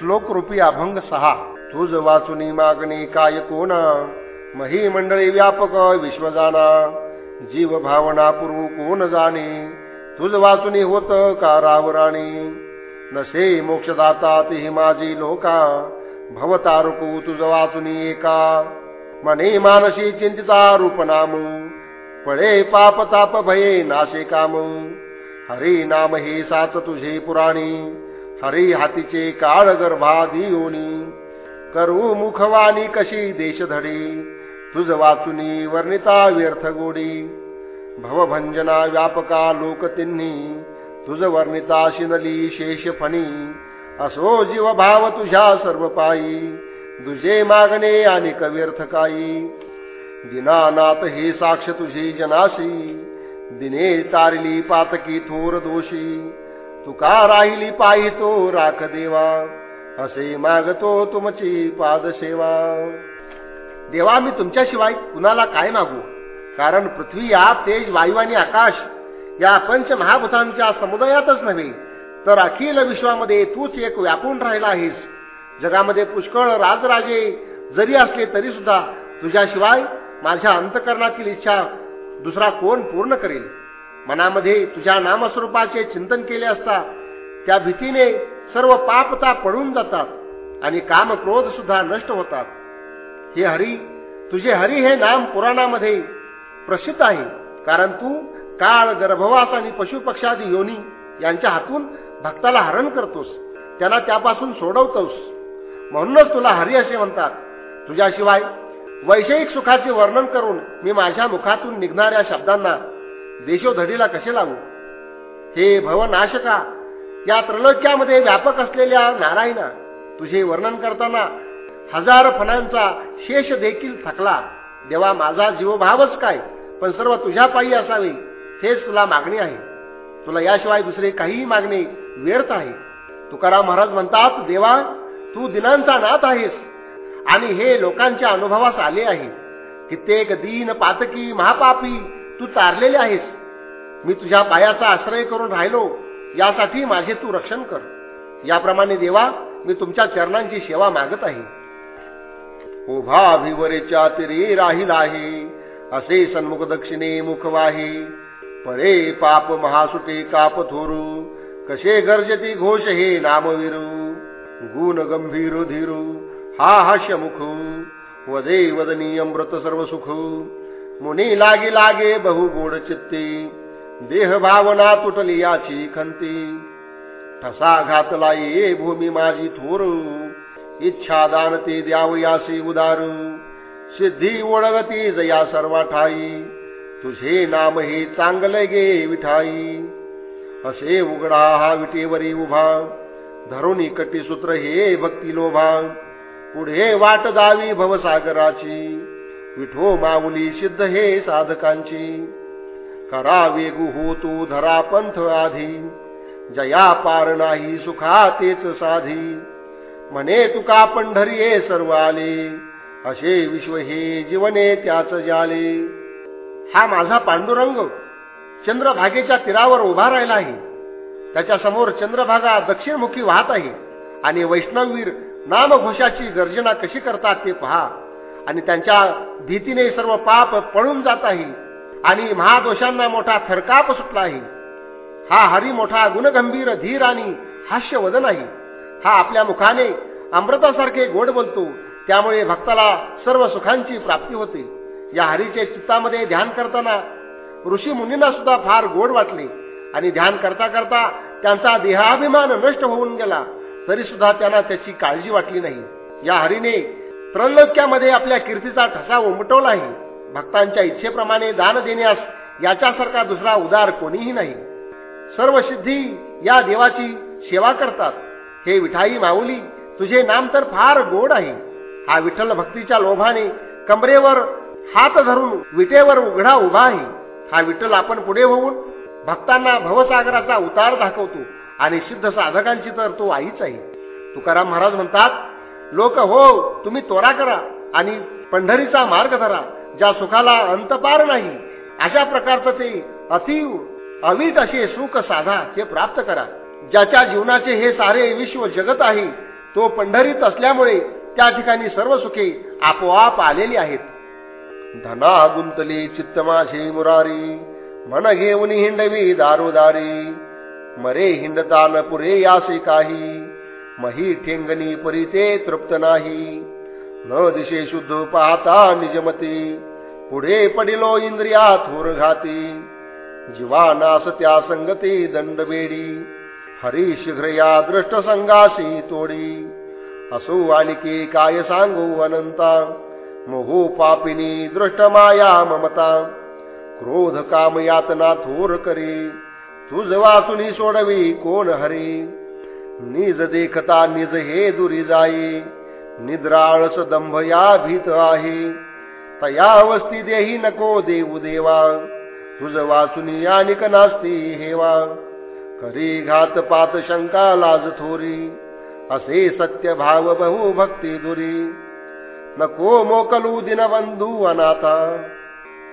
श्लोक रूपी अभंग सहा. तुझ वाचुनी मागणी काय कोणा? मही मंडळी व्यापक विश्वजाना जीव भावना पूर्व कोण जाणे? तुझ वाचुनी होत का रावराणी नसे मोक्षदाता ती माझी लोका. भवतारुकू तुझ वाचुनी एका. मने मानसी चिंतिता रूप नाम. पळे पाप ताप भये नाशे काम. हरी नाम हे साच तुझे पुराणी. हरी हातीचे काळ गर्भाधी योनी करू मुखवाणी कशी देशधडी. तुझ वाचुनी वर्णिता व्यर्थ गोडी. भवभंजना व्यापका लोक तिन्ही. तुझ वर्णिता शिनली शेष फणी. असो जीव भाव तुझ्या सर्व पायी. दुजे मागणे आणि कव्यर्थ काही दिनानाथ हे साक्ष तुझी जनाशी. दिने तारली पातकी थोर दोषी. तुका राहिली पायी तो? राख देवा. असे मागतो तुमची पादसेवा. देवा मी तुमच्याशिवाय कुणाला काय मागू? कारण पृथ्वी या तेज वायू आणि आकाश या पंच महाभूतांच्या समुदायातच नव्हे तर अखिल विश्वामध्ये तूच एक व्यापून राहिला आहेस. जगामध्ये पुष्कळ राजराजे जरी असले तरी सुद्धा तुझ्याशिवाय माझ्या अंतकरणातील इच्छा दुसरा कोण पूर्ण करेल? मनामध्ये तुझ्या नामस्वरूपाचे चिंतन केले असता त्या भीतीने सर्व पापता पडून जातात आणि काम क्रोध सुद्धा नष्ट होतात. हे हरी तुझे हरी हे नाम पुराणामध्ये प्रसिद्ध आहे कारण तू काळ गर्भवास आणि पशुपक्षादी योनी यांच्या हातून भक्ताला हरण करतोस त्याला त्यापासून सोडवतोस. म्हणूनच तुला हरी असे म्हणतात तुझ्याशिवाय वैषयिक सुखाचे वर्णन करून मी माझ्या मुखातून निघणाऱ्या शब्दांना देशोधडीला कसे लागू? हे भवनाशका या त्रलोक्यामध्ये व्यापक असलेल्या नारायणा तुझे वर्णन करताना हजार फणांचा शेष देखील थकला. देवा माझा जीवभावच काय? पण सर्व तुझ्या पायी असावे हेच तुला मागणी आहे. तुला याशिवाय दुसरे काहीही मागणे व्यर्थ आहे. तुकाराम महाराज म्हणतात देवा तू दिनांचा नाथ आहेस आणि हे लोकांच्या अनुभवास आले आहे. कित्येक दीन पातकी महापापी तू तारलेले आहेस. मी तुझ्या पायाचा आश्रय करून राहिलो यासाठी माझे तू रक्षण कर. याप्रमाणे देवा मी तुमच्या चरणांची सेवा मागत आहे. उभा भिवरेच्या तिरे राहील आहे. असे सन्मुख दक्षिणे मुखवाही परे पाप महासुटे काप थोरू. कसे गरजती घोष हे नामविरू. गुण गंभीर धीरू. हा हास्य मुख. वदे वदनी अमृत सर्व सुख मुनी लागे लागे बहु गोड चित्ते. देह भावना तुटली याची खंती. ठसा घातला ये भूमी माझी थोर. इच्छा दानती द्यावयासी द्याव यासी उदार. सिद्धी ओळगती जया सर्वा ठाई. तुझे नाम हे चांगले गे विठाई. असे उघडा हा विटेवरी उभा. धरून कटी सूत्र हे भक्ती लोभा. पुढे वाट दावी भवसागराची. विठो माऊली सिद्ध हे साधकांची. करा वेगू हो तू धरा पंथ आधी. जया पार नाही सुखा तेच साधी. म्हणे तुका पंढरी सर्व आले. असे विश्व हे जीवने त्याच जाले. हा माझा पांडुरंग चंद्रभागेच्या तीरावर उभा राहिला आहे. त्याच्यासमोर चंद्रभागा दक्षिणमुखी वाहत आहे. आणि वैष्णववीर नामघोषाची गर्जना कशी करतात ते पहा. आणि त्यांच्या भीतीने सर्व पाप पळून जात आहे. आणि महादोषांना मोठा थरकाप सुटला आहे. हा हरी मोठा गुणगंभीर धीर आणि हास्य वदन आहे. हा आपल्या मुखाने अमृतासारखे गोड बोलतो. त्यामुळे भक्ताला सर्व सुखांची प्राप्ती होते. या हरीचे चित्तामध्ये ध्यान करताना ऋषी मुनींना सुद्धा फार गोड वाटले. आणि ध्यान करता करता त्यांचा देहाभिमान नष्ट होऊन गेला. तरी सुद्धा त्यांना त्याची काळजी वाटली नाही. या हरीने त्रैलोक्यामध्ये आपल्या कीर्तीचा ठसा उमटवला आहे. भक्तांच्या इच्छेप्रमाणे दान देण्यास याच्यासारखा दुसरा उदार कोणीही नाही. सर्व सिद्धी या देवाची सेवा करतात. हे विठाई माऊली तुझे नाम तर फार गोड आहे. हा विठ्ठल भक्तीच्या लोभाने कमरेवर हात धरून विटेवर उघडा उभा आहे. हा विठ्ठल आपण पुढे होऊन भक्तांना भवसागराचा उतार दाखवतो आणि सिद्ध साधकांची तर तो आईच आहे. तुकाराम महाराज म्हणतात लोक हो तुम्ही तोरा करा आणि पंढरीचा मार्ग धरा ज्या सुखाला अंतपार नाही. अशा प्रकारचं ते अतिव अवीट असे सुख साधा ते प्राप्त करा. ज्याच्या जीवनाचे हे सारे विश्व जगत आहे तो पंढरीत असल्यामुळे त्या ठिकाणी सर्व सुखे आपोआप आलेली आहेत. धना गुंतली चित्त माझे मुरारी मन घेऊन हिंडवी दारोदारी. मरे हिंडतान पुरे यासे काही. मही ठेंगणी परिते तृप्त नाही. न दिशे शुद्ध पाहता निजमती पुढे पडिलो इंद्रिया थोर घाती. जीवानास त्या संगती दंडबेडी हरी शीघ्र या दृष्ट संगाशी तोडी. असो आणखी काय सांगू अनंता मोहो पापिनी दृष्ट माया ममता. क्रोध काम यातना थोर करी तुझ वाचुनी सोडवी कोण हरी? निज देखता निज हे दुरी जाई. निद्राळस दंभ या भीत आहे. तया वस्ती देही नको देऊ देवा. तुझ वाचुनी यानिक नास्ती हेवा. करी घात पात शंका लाज थोरी. असे सत्य भाव बहु भक्ती दुरी. नको मोकलू दिनबंधू अनाथा.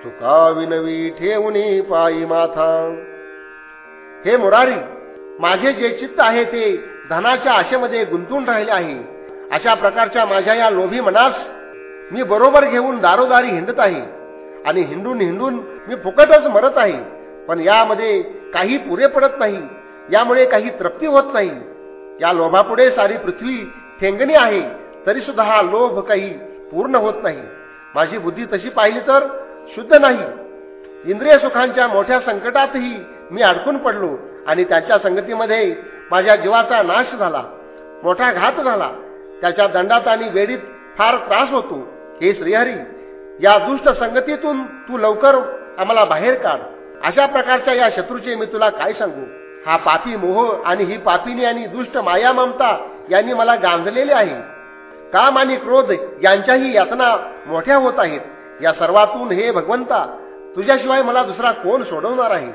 तुका विनवी ठेवणी पायी माथा. हे मुरारी माझे जे चित्त आहे ते धनाच्या आशेमध्ये गुंतून राहिले आहे. अशा प्रकारच्या माझ्या या लोभी मनास मी बरोबर घेऊन दारोदारी हिंडत आहे. आणि हिंडून हिंडून मी फुकटच मरत आहे. पण यामध्ये काही पुरे पडत नाही. यामुळे काही तृप्ती होत नाही. या लोभापुढे सारी पृथ्वी ठेंगणी आहे. तरी सुद्धा हा लोभ काही पूर्ण होत नाही. माझी बुद्धी तशी पाहिली तर शुद्ध नाही. इंद्रिय सुखांच्या मोठ्या संकटातही मी अडकून पडलो. आणि त्याच्या संगतीमध्ये माझ्या जीवाचा नाश झाला मोठा घात झाला. त्याच्या दंडात आणि वेडीत फार त्रास होतो. हे श्रीहरी या दुष्ट संगतीतून तू लवकर आम्हाला बाहेर काढ. अशा प्रकारच्या या शत्रूचे मी तुला काय सांगू? हा पापी मोह आणि ही पापिनी आणि दुष्ट माया ममता यांनी मला गांजलेले आहे. काम आणि क्रोध यांच्याही यातना मोठ्या होत आहेत. या सर्वातून हे भगवंता तुझ्याशिवाय मला दुसरा कोण सोडवणार आहे?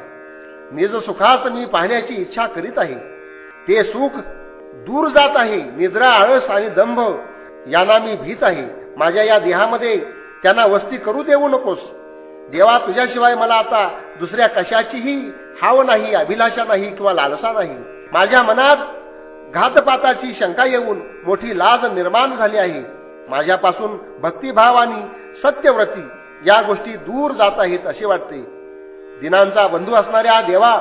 निज सुखात मी पाहण्याची इच्छा करीत आहे. ते सुख दूर जात आहे निद्रा आळस आणि दंभ यांना मी भीत आहे. माझ्या या देहामध्ये त्यांना वस्ती करू देऊ नकोस. देवा तुझ्याशिवाय मला आता दुसऱ्या कशाचीही हाव नाही अभिलाषा नाही किंवा लालसा नाही. माझ्या मनात घातपाताची शंका येऊन मोठी लाज निर्माण झाली आहे. माझ्यापासून भक्तिभाव आणि सत्यव्रती या गोष्टी दूर जात आहेत असे वाटते. दिनांचा बंधू असणाऱ्या देवा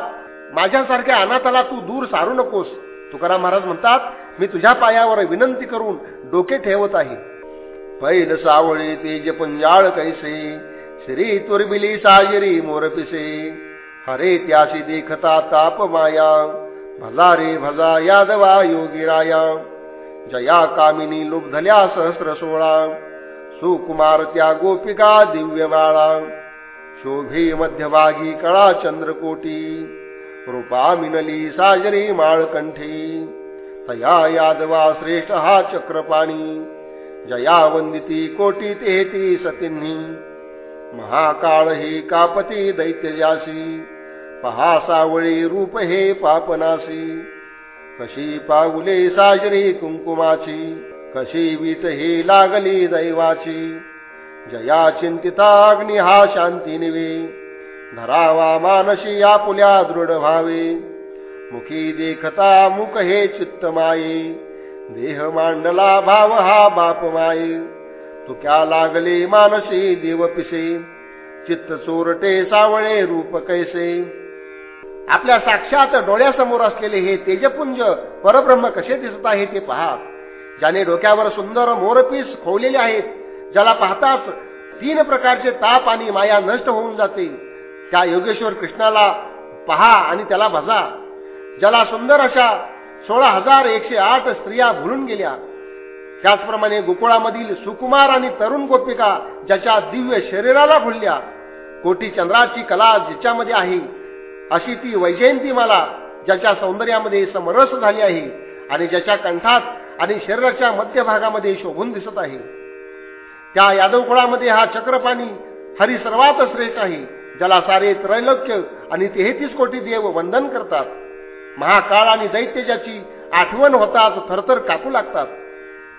माझ्यासारख्या अनाथाला तू दूर सारू नकोस. तुकाराम महाराज म्हणतात मी तुझ्या पायावर विनंती करून डोके ठेवत आहे. पैल सावळी तेज पंजाळ कैसे? श्री तुरबिली साजरी मोरपिसे हरे त्याशी देखता ताप माया? भला रे भजा यादवा योगिराया जया कामिनी लुब्धल्या सहस्र सोळा? सुकुमार त्या गोपिका दिव्य बाळा? शोभे मध्यभागी कळा चंद्रकोटी? रूपा मिनली साजरी माळकंठी. तया यादवा श्रेष्ठ हा चक्रपाणी. जया वंदिती कोटी तेहती सतींनी. महाकाळ ही कापती दैत्यजासी. पहा सावळी रूप हे पापनासी कशी पाऊले साजरी कुंकुमाची. कशी वीट ही लागली दैवाची. जया चिंतिता अग्नि हा शांती निवे. धरावा मानशी आपुल्या दृढ व्हावे. मुखी देखता मुख हे चित्त माये देह मांडला भाव हा बाप माये. तुक्या लागले मानसी देव पिसे. चित्त चोरटे सावळे रूप कैसे. आपल्या साक्षात डोळ्यासमोर असलेले हे तेजपुंज परब्रह्म कसे दिसत आहे ते पहा. ज्याने डोक्यावर सुंदर मोरपीस खोवलेले आहेत ज्याला पाहताच तीन प्रकारचे ताप आणि माया नष्ट होऊन जाते. त्या योगेश्वर कृष्णाला पहा आणि त्याला भजा ज्याला सुंदर अशा सोळा हजार एकशे आठ स्त्रिया भुलून गेल्या. त्याचप्रमाणे गोकुळामधील सुकुमार आणि तरुण गोपिका ज्याच्या दिव्य शरीराला भुलल्या. कोटी चंद्राची कला जिच्यामध्ये आहे अशी ती वैजयंती मला ज्याच्या सौंदर्यामध्ये समरस झाली आहे आणि ज्याच्या कंठात आणि शरीराच्या मध्यभागामध्ये शोभून दिसत आहे. त्या यादव कुळामध्ये हा चक्रपाणी हरी सर्वात श्रेष्ठ आहे. ज्याला सारे त्रैलोक्य आणि तेहतीस कोटी देव वंदन करतात. महाकाळ आणि दैत्य ज्याची आठवण होताच थरथर कापू लागतात.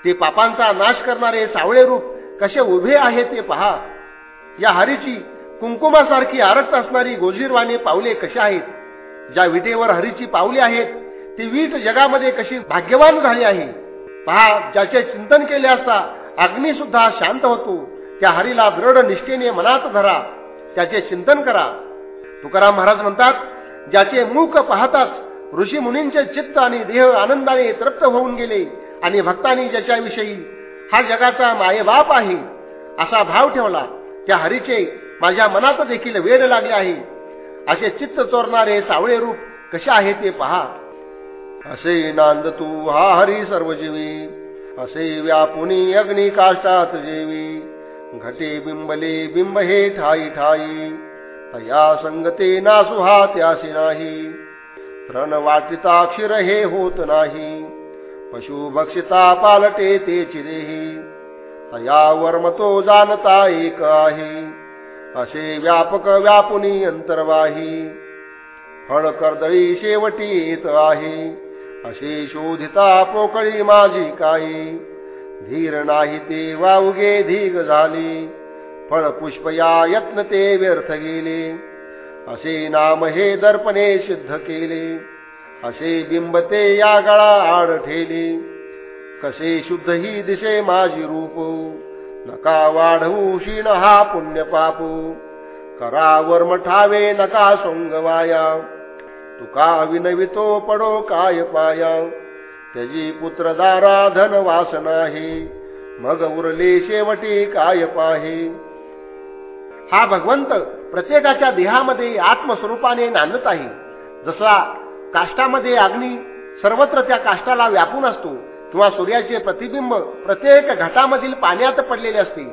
ते पापांचा नाश करणारे सावळे रूप कसे उभे आहे ते पहा. या हरीची कुंकुमासारखी आरक्त असणारी गोजीरवाने पावले कशी आहेत? ज्या विटेवर हरीची पावले आहेत ती वीट जगामध्ये कशी भाग्यवान झाली आहे? पहा ज्याचे चिंतन केले असता अग्नी सुद्धा शांत होतो. त्या हरीला दृढ निष्ठेने मनात धरा. त्याचे चिंतन करा. तुकाराम महाराज म्हणतात ज्याचे मुख पाहताच ऋषी मुनींचे चित्त आणि देह आनंदाने तृप्त होऊन गेले आणि भक्तांनी ज्याच्याविषयी हा जगाचा मायबाप आहे असा भाव ठेवला त्या हरीचे माझ्या मनात देखील वेळ लागले आहे. असे चित्त चोरणारे सावळे रूप कसे आहे ते पहा. असे नांद तू हा हरी सर्वजीवी असे व्यापुनी अग्निकाष्टात जेवी. घटे बिंबले बिंब हे ठाई ठाई. तया संगते नासुहा त्यासी नाही. प्रण वाटिता क्षीर हे होत नाही. पशु भक्षिता पालटे ते चिरेही तया वर्मतो जाणता एक आहे. असे व्यापक व्यापुनी अंतर्वाही. फळ कर्दळी शेवटी येत आहे. असे शोधिता पोकळी माझी काही. धीर नाही ते वावगे धीग झाली. फळ पुष्प या यत्न ते व्यर्थ गेले. असे नाम हे दर्पणे सिद्ध केले. असे बिंब ते या गळा आड ठेले. कसे शुद्ध ही दिसे माझी रूप. नका वाढवू शिण हा पुण्य पापू. करा वर्म ठावे नका सोंगवाया तुका विनवितो पडो काय पाया. त्याची पुत्र दारा धन वास नाही मग उरले शेवटी काय पाही? हा भगवंत प्रत्येकाच्या देहामध्ये आत्मस्वरूपाने नांदत आहे. जसा काष्टामध्ये अग्नी सर्वत्र त्या काष्टाला व्यापून असतो किंवा सूर्याचे प्रतिबिंब प्रत्येक घटामधील पाण्यात पडलेले असते.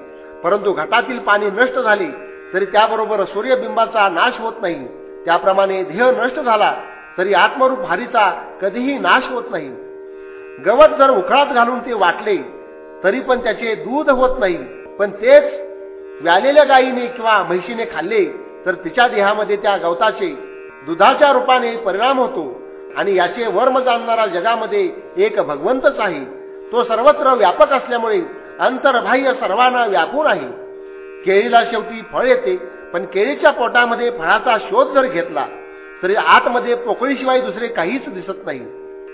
परंतु घटातील पाणी नष्ट झाले तरी त्याबरोबर सूर्यबिंबाचा नाश होत नाही. त्याप्रमाणे देह नष्ट झाला तरी आत्मरूप भारीचा कधीही नाश होत नाही. गवत जर उखळात घालून ते वाटले तरी पण त्याचे दूध होत नाही. पण तेच व्यालेल्या गायीने किंवा म्हैशीने खाल्ले तर तिच्या देहामध्ये त्या गवताचे दुधाच्या रूपाने परिणाम होतो आणि याचे वर्म जाणणारा जगामध्ये एक भगवंतच आहे. तो सर्वत्र व्यापक असल्यामुळे अंतर्बाह्य सर्वांना व्यापून आहे. केळीला शेवटी फळ येते पण केळीच्या पोटामध्ये फळाचा शोध जर घेतला तरी आतमध्ये पोकळीशिवाय दुसरे काहीच दिसत नाही.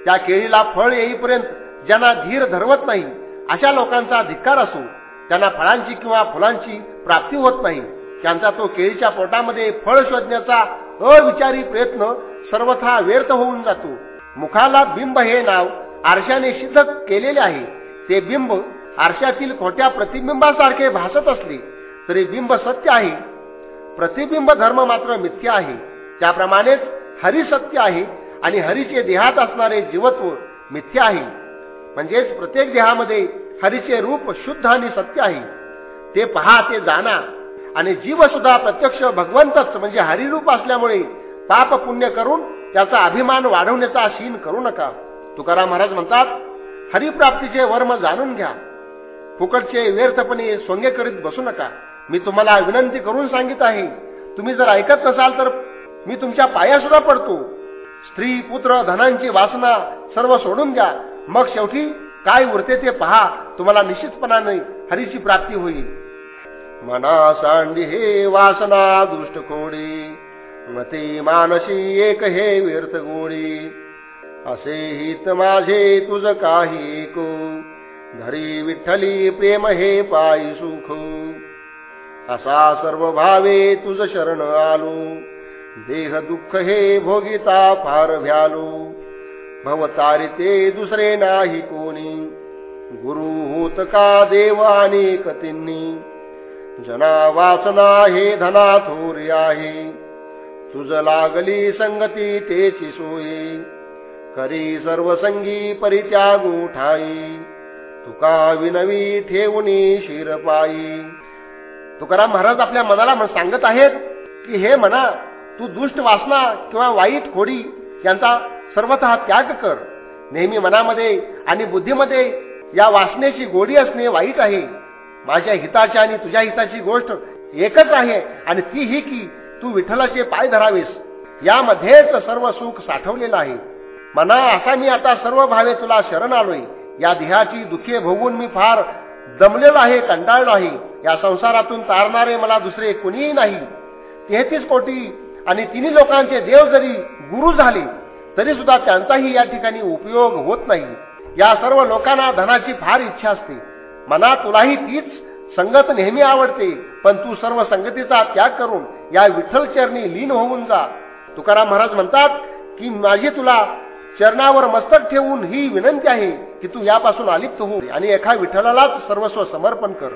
त्या केळीला फळ येईपर्यंत ज्यांना धीर धरवत नाही अशा लोकांचा धिक्कार असो त्यांना फळांची किंवा फुलांची प्राप्ती होत नाही. त्यांचा तो केळीच्या पोटामध्ये फळ शोधण्याचा अविचारी प्रयत्न सर्वथा व्यर्थ होऊन जातो. मुखाला बिंब हे नाव आरशाने सिद्ध केलेले आहे. ते बिंब आरशातील खोट्या प्रतिबिंबासारखे भासत असले तरी बिंब सत्य आहे. प्रतिबिंब धर्म मात्र मिथ्य आहे. त्याप्रमाणेच हरी सत्य आहे. आणि हरीचे देहात असणारे जीवत्व मिथ्य आहे. म्हणजेच प्रत्येक देहामध्ये हरीचे रूप शुद्ध आणि सत्य आहे. ते पहा ते जाणा आणि जीव सुद्धा प्रत्यक्ष भगवंतच म्हणजे हरिरूप असल्यामुळे पाप पुण्य करून त्याचा अभिमान वाढवण्याचा शीन करू नका. तुकाराम महाराज म्हणतात हरिप्राप्तीचे वर्म जाणून घ्या. फुकटचे व्यर्थपणे सोंगे करीत बसू नका. मी तुम्हाला विनंती करून सांगित आहे. तुम्ही जर ऐकत नसाल तर मी तुमच्या पाया सुद्धा पडतो. स्त्री पुत्र धनांची वासना सर्व सोडून द्या. मग शेवटी काय उरते ते पहा. तुम्हाला निश्चितपणाने हरीची प्राप्ती होईल. मना सांडी हे वासना दुष्ट कोडी मते मानसी एक हे व्यर्थ गोडी. असे हित माझे तुझ काही एक. धरी विठ्ठली प्रेम हे पायी सुख. असा सर्व भावे तुझ शरण आलो. देह दुःख हे भोगिता फार भ्यालो. भवतारिते दुसरे नाही कोणी. गुरु होत का देव आणि कतींनी जना वासना हे धना थोरी आहे. तुझ लागली संगती तेची सोयी. करी सर्व संगी परित्यागू ठाई. तुका विनवी ठेवणी शिरपाई. तुकाराम महाराज आपल्या मनाला सांगत आहेत की हे म्हणा तू दुष्ट वासना किंवा वाईट खोडी यांचा सर्वत त्याग कर. नेहमी मनामध्ये आणि बुद्धीमध्ये या वासनेची गोडी असणे वाईट आहे. माझ्या हिताची आणि तुझ्या हिताची गोष्ट एकच आहे आणि ती ही की तू विठ्ठलाचे पाय धरावेस. यामध्येच सर्व सुख साठवलेलं आहे. मना असा मी आता सर्व भावे तुला शरण आलोय. या देहाची दुःखे भोगून मी फार दमलेलो आहे कंटाळलो आहे. या संसारातून तारणारे मला दुसरे कुणीही नाही. तेहतीस कोटी आणि तिन्ही लोकांचे देव जरी गुरु झाले तरी सुद्धा त्यांचाही या ठिकाणी उपयोग होत नाही. या सर्व लोकांना धनाची फार इच्छा असते. मना तुलाही तीच संगत नेहमी आवडते पण तू सर्व संगतीचा त्याग करून या विठ्ठल चरणी लीन होऊन जा. तुकाराम महाराज म्हणतात की माझी तुला चरणावर मस्तक ठेवून ही विनंती आहे की तू यापासून अलिप्त हो आणि एका विठ्ठलालाच सर्वस्व समर्पण कर.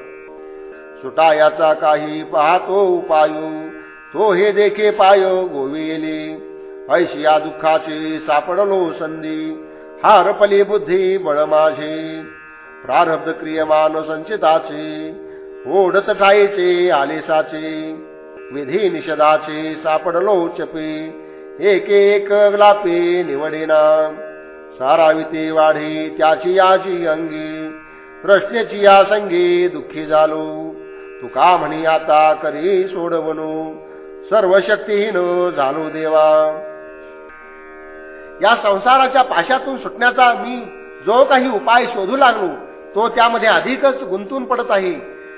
सुटा याचा काही पाहतो उपायू. तो हे देखे पाय गोविले. ऐशिया दुःखाची सापडलो संधी. हारपली बुद्धी बळ माझे. प्रारब्ध क्रियमान संचिताचे. ओढत ठाईचे आलेसाचे. विधी निषदाचे सापडलो चपे. एक एक लापे निवडेना. साराविते वाढे त्याची याची अंगी. प्रश्नेची या संगी दुःखी झालो. तुका म्हणी आता करी सोडवणू सर्व शक्तीहीन झालो देवा. या संसाराच्या पाशातून सुटण्याचा मी जो काही उपाय शोधू लागलो तो त्यामध्ये अधिकच गुंतून पडत आहे.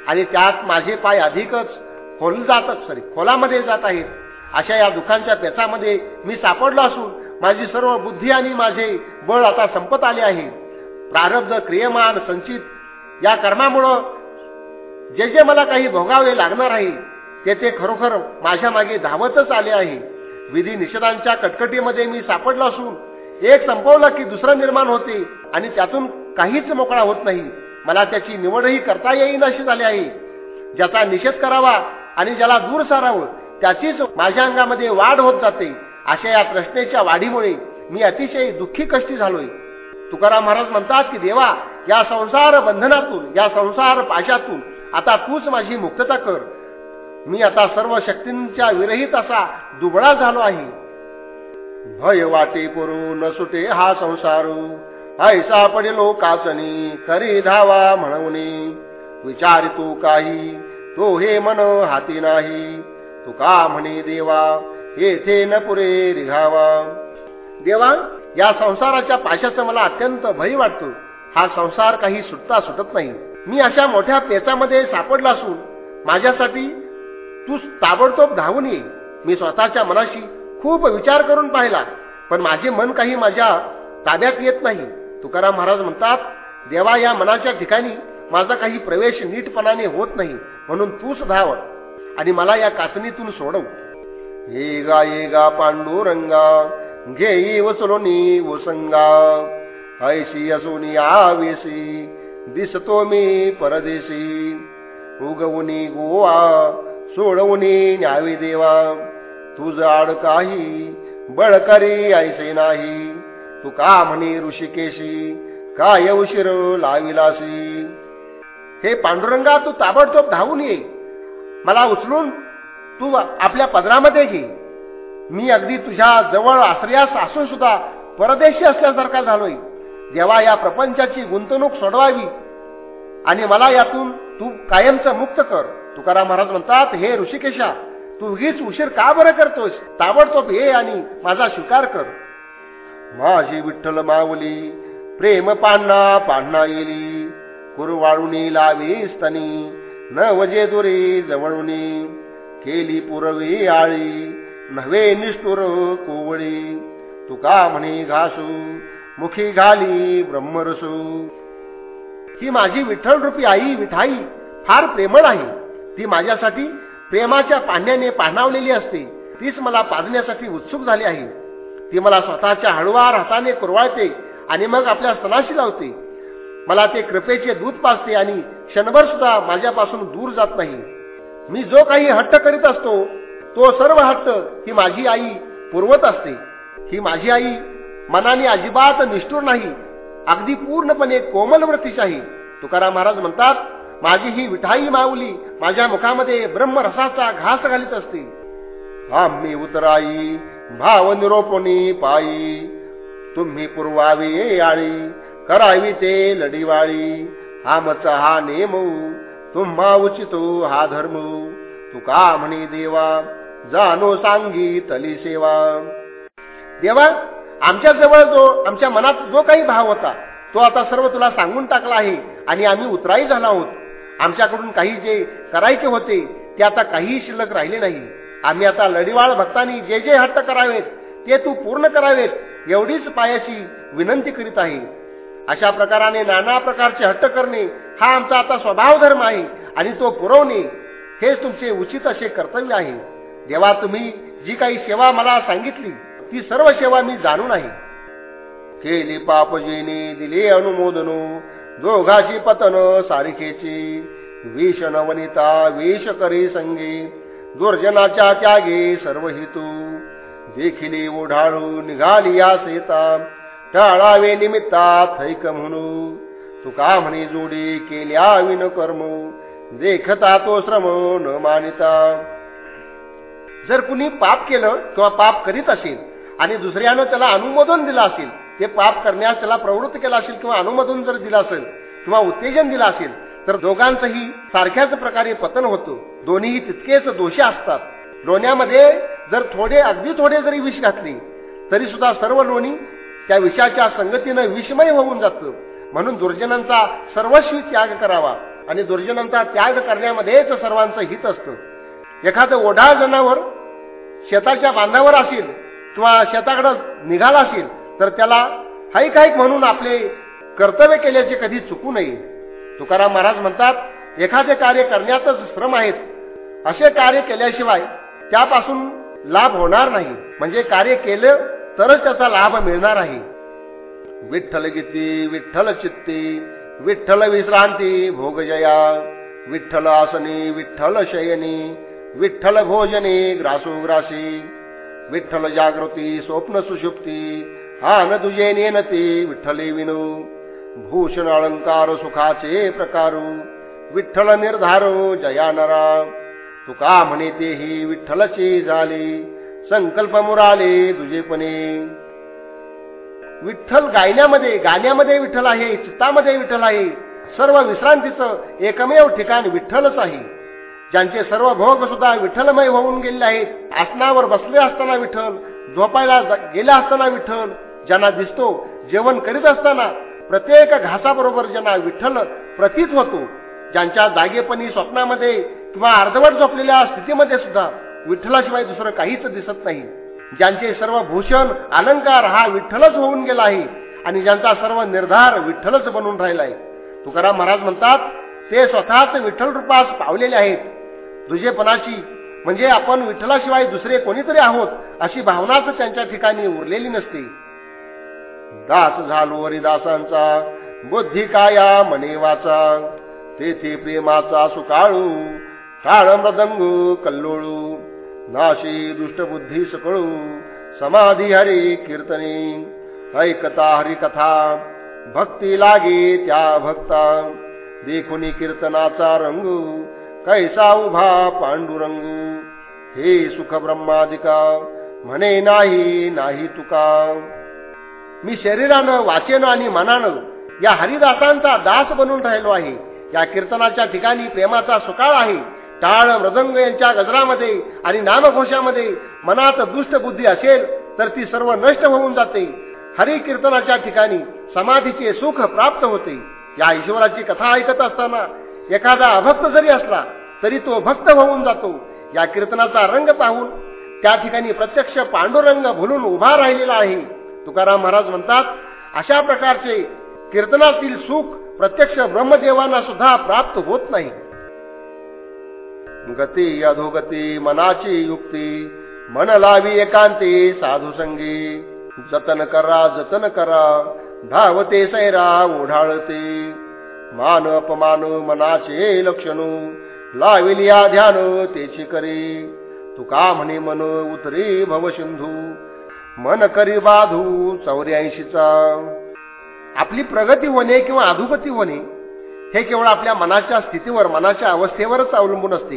आणि त्यात माझे पाय अधिकच खोल जातात सॉरी खोलामध्ये जात आहेत. अशा या दुःखांच्या पेचामध्ये मी सापडलो असून माझी सर्व बुद्धी आणि माझे बळ आता संपत आले आहे. प्रारब्ध क्रियमान संचित या कर्मामुळं जे जे मला काही भोगावे लागणार आहे तेथे खरोखर माझ्या मागे धावतच आले आहे. विधी निषेधांच्या कटकटीमध्ये मी सापडलो असून एक संपवला की दुसरं निर्माण होते आणि त्यातून काहीच मोकळा होत नाही. मला त्याची निवडही करता येईन अशी झाली आहे. ज्याचा निषेध करावा आणि ज्याला दूर सारावं त्याचीच माझ्या अंगामध्ये वाढ होत जाते. अशा या प्रश्नेच्या वाढीमुळे मी अतिशय दुःखी कष्टी झालोय. तुकाराम महाराज म्हणतात की देवा या संसार बंधनातून या संसार पाशातून आता तूच माझी मुक्तता कर. मी आता सर्व शक्तींच्या विरहित असा दुबळा झालो आहे. भय वाटे पुरू न सुटे हा संसार. ऐसा पडिलो काचनी करी धावा म्हणून विचार तू काही तो हे मन हाती नाही. तू का म्हणे देवा येथे न पुरे रिघावा. देवा या संसाराच्या पाशाचं मला अत्यंत भय वाटतो. हा संसार काही सुटता सुटत नाही. मी अशा मोठ्या पेचामध्ये सापडला असून माझ्यासाठी तू ताबडतोब धावून ये. मी स्वतःच्या मनाशी खूप विचार करून पाहिला पण माझे मन काही माझ्या ताब्यात येत नाही. तुकाराम महाराज म्हणतात देवा या मनाच्या ठिकाणी माझा काही प्रवेश नीटपणाने होत नाही म्हणून तूच धाव आणि मला या काचणीतून सोडव. हे गा ये गा पांडुरंगा घेई वसलोनी वसंगा ऐशी असोनी आवेशी दिसतो मी परदेशी उगवनी गोवा सोडवणे न्यावी देवा. तुझ आड काही बळकरी ऐसे नाही. तू का म्हणे ऋषिकेशी? काय उशीर लाविलासी? हे पांडुरंगा तू ताबडतोब धावून ये. मला उचलून तू आपल्या पदरामध्ये घे. मी अगदी तुझ्या जवळ आश्रयास असून सुद्धा परदेशी असल्यासारखा झालोय. जेव्हा या प्रपंचाची गुंतवणूक सोडवावी आणि मला यातून तू कायमचं मुक्त कर. तुकाराम महाराज म्हणतात हे ऋषिकेशा तू हीच उशीर का बरं करतोस ताबडतोब ये आणि माझा स्वीकार कर. माझी विठ्ठल माऊली प्रेम पान्ना पान्ना येली. कुरवाळुनी लावी स्तनी न वजे दुरी जवळुनी. केली पुरवी आळी नव्हे निष्ठुर कोवळी. तुका म्हणे घासू मुखी घाली ब्रह्मरसू. ही माझी विठ्ठल रूपी आई विठाई फार प्रेमळ आहे. ती माझ्यासाठी प्रेमाच्या पाण्याने पाहणावलेली असते. तीच मला पाजण्यासाठी उत्सुक झाली आहे. ती मला स्वतःच्या हळुवार हाताने कुरवाळते आणि मग आपल्या स्तनाशी लावते. मला ते कृपेचे दूध पाजते आणि क्षणभर सुद्धा माझ्यापासून दूर जात नाही. मी जो काही हट्ट करीत असतो तो सर्व हट्ट ही माझी आई पुरवत असते. ही माझी आई मनाने अजिबात निष्ठूर नाही. अगदी पूर्णपणे कोमल वृत्तीची आहे तुकाराम महाराज म्हणतात माझी ही विठाई माऊली माझ्या मुखामध्ये ब्रह्मरसाचा घास घालीत असते. आम्ही उतराई भाव निरोपणी पायी. तुम्ही पुरवावी आळी करावी ते लढीवाळी. आमचा हा नेम तुम्हा उचितो हा धर्म. तुका म्हणे देवा जानो सांगी तली सेवा. देवा आमच्या जवळ जो आमच्या मनात जो काही भाव होता तो आता सर्व तुला सांगून टाकला आहे आणि आम्ही उतराई झाला आहोत. आमच्याकडून काही जे करायचे होते ते आता काहीही शिल्लक राहिले नाही. आम्ही आता लढीवाळ भक्तांनी जे जे हट्ट करावेत ते तू पूर्ण करावेत एवढीच पायाची विनंती करीत आहे. अशा प्रकाराने नाना प्रकारचे हट्ट करणे हा आमचा आता स्वभाव धर्म आहे आणि तो पुरवणे हेच तुमचे उचित असे कर्तव्य आहे. देवा तुम्ही जी काही सेवा मला सांगितली ती सर्व सेवा मी जाणून आहे. केली पापजीने दिले अनुमोदनो. दोघाची पतन सारखेची विष नवनिता विष करी संगे. दुर्जनाच्या त्यागे सर्व हितू देखिली ओढाळू निघाली या सेता. टाळावे निमित्ता थैक म्हणू. तुका म्हणे जोडी केल्या विन कर्म. देखता तो श्रम न मानिता. जर कुणी पाप केलं किंवा पाप करीत असेल आणि दुसऱ्यानं त्याला अनुमोदन दिलं असेल ते पाप करण्यास त्याला प्रवृत्त केला असेल किंवा अनुमोदन जर दिलं असेल किंवा उत्तेजन दिलं असेल तर दोघांचंही सारख्याच प्रकारे पतन होतं. दोन्ही तितकेच दोषी असतात. लोण्यामध्ये जर थोडे अगदी थोडे जरी विष घातले तरी सुद्धा सर्व लोणी त्या विषाच्या संगतीनं विषमय होऊन जातं. म्हणून दुर्जनांचा सर्वस्वी त्याग करावा आणि दुर्जनांचा त्याग करण्यामध्येच सर्वांचं हित असतं. एखादं ओढाळ जनावर शेताच्या बांधावर असेल किंवा शेताकडं निघाला असेल तर त्याला हाईक हाईक म्हणून आपले कर्तव्य केल्याचे कधी चुकू नये. तुकाराम महाराज म्हणतात एखादे कार्य करण्यातच श्रम आहेत. असे कार्य केल्याशिवाय त्यापासून लाभ होणार नाही. म्हणजे कार्य केलं तरच त्याचा लाभ मिळणार आहे. विठ्ठल गीती विठ्ठल चित्ती विठ्ठल विश्रांती भोगजया विठ्ठल आसनी विठ्ठल शयनी विठ्ठल भोजनी ग्रासोग्रासी विठ्ठल जागृती स्वप्न सुषुप्ती हान न तुझे नेनते विठ्ठले विनो. भूषण अलंकार सुखाचे प्रकारू. विठ्ठल निर्धारो जया नरा. तुका म्हणे तेही विठ्ठलचे झाले संकल्प मुराले तुझेपणे विठ्ठल गायण्यामध्ये गाण्यामध्ये विठ्ठल आहे चित्तामध्ये विठ्ठल आहे. सर्व विश्रांतीचं एकमेव ठिकाण विठ्ठलच आहे. ज्यांचे सर्व भोग सुद्धा विठ्ठलमय होऊन गेले आहेत आसनावर बसले असताना विठ्ठल झोपायला गेले असताना विठ्ठल ज्यांना दिसतो जेवण करीत असताना प्रत्येक घासाबरोबर ज्यांना विठ्ठल प्रतीत होतो ज्यांच्या जागेपणी स्वप्नामध्ये किंवा अर्धवट झोपलेल्या स्थितीमध्ये सुद्धा विठ्ठलाशिवाय दुसरं काहीच दिसत नाही. ज्यांचे सर्व भूषण अलंकार हा विठ्ठलच होऊन गेला आहे आणि ज्यांचा सर्व निर्धार विठ्ठलच बनून राहिला आहे. तुकाराम महाराज म्हणतात ते स्वतःच विठ्ठल रूपास पावलेले आहेत. दुजेपणाची म्हणजे आपण विठ्ठलाशिवाय दुसरे कोणीतरी आहोत अशी भावनाच त्यांच्या ठिकाणी उरलेली नसते. दास झालो हरिदासांचा बुद्धी काया मने वाचा तेथे प्रेमाचा सुकाळू काळ मृदंग कल्लोळू नाशी दुष्टबुद्धी सकळू समाधी हरी कीर्तनी ऐकता हरी कथा भक्ती लागे त्या भक्ता देखुनी कीर्तनाचा रंग कैसा उभा पांडुरंग हे सुख ब्रह्मादिका म्हणे नाही नाही तुका. मी शरीरानं वाचेनं आणि मनानं या हरिदासांचा दास बनून राहिलो आहे. या कीर्तनाच्या ठिकाणी प्रेमाचा सुकाळ आहे. टाळ मृदंग यांच्या गजरामध्ये आणि नामघोषामध्ये मनात दुष्ट बुद्धी असेल तर ती सर्व नष्ट होऊन जाते. हरि कीर्तनाच्या ठिकाणी समाधीचे सुख प्राप्त होते. या ईश्वराची कथा ऐकत असताना एखादा अभक्त जरी असला तरी तो भक्त होऊन जातो. या कीर्तनाचा रंग पाहून त्या ठिकाणी प्रत्यक्ष पांडुरंग भुलून उभा राहिलेला आहे. तुकाराम महाराज म्हणतात अशा प्रकारचे कीर्तनातील सुख प्रत्यक्ष ब्रह्मदेवांना सुद्धा प्राप्त होत नाही. गती अधोगती मनाची युक्ती मन लावी एकांती साधू संगी. जतन करा जतन करा धावते सैरा ओढाळते. मान अपमान मनाचे लक्षण लाविलिया ध्यान तेची करी. तुका म्हणे मन उतरी भवसिंधू मन करी बाधू चौऱ्याऐंशीचा. आपली प्रगती होणे किंवा अधोगती होणे हे केवळ आपल्या मनाच्या स्थितीवर मनाच्या अवस्थेवरच अवलंबून असते.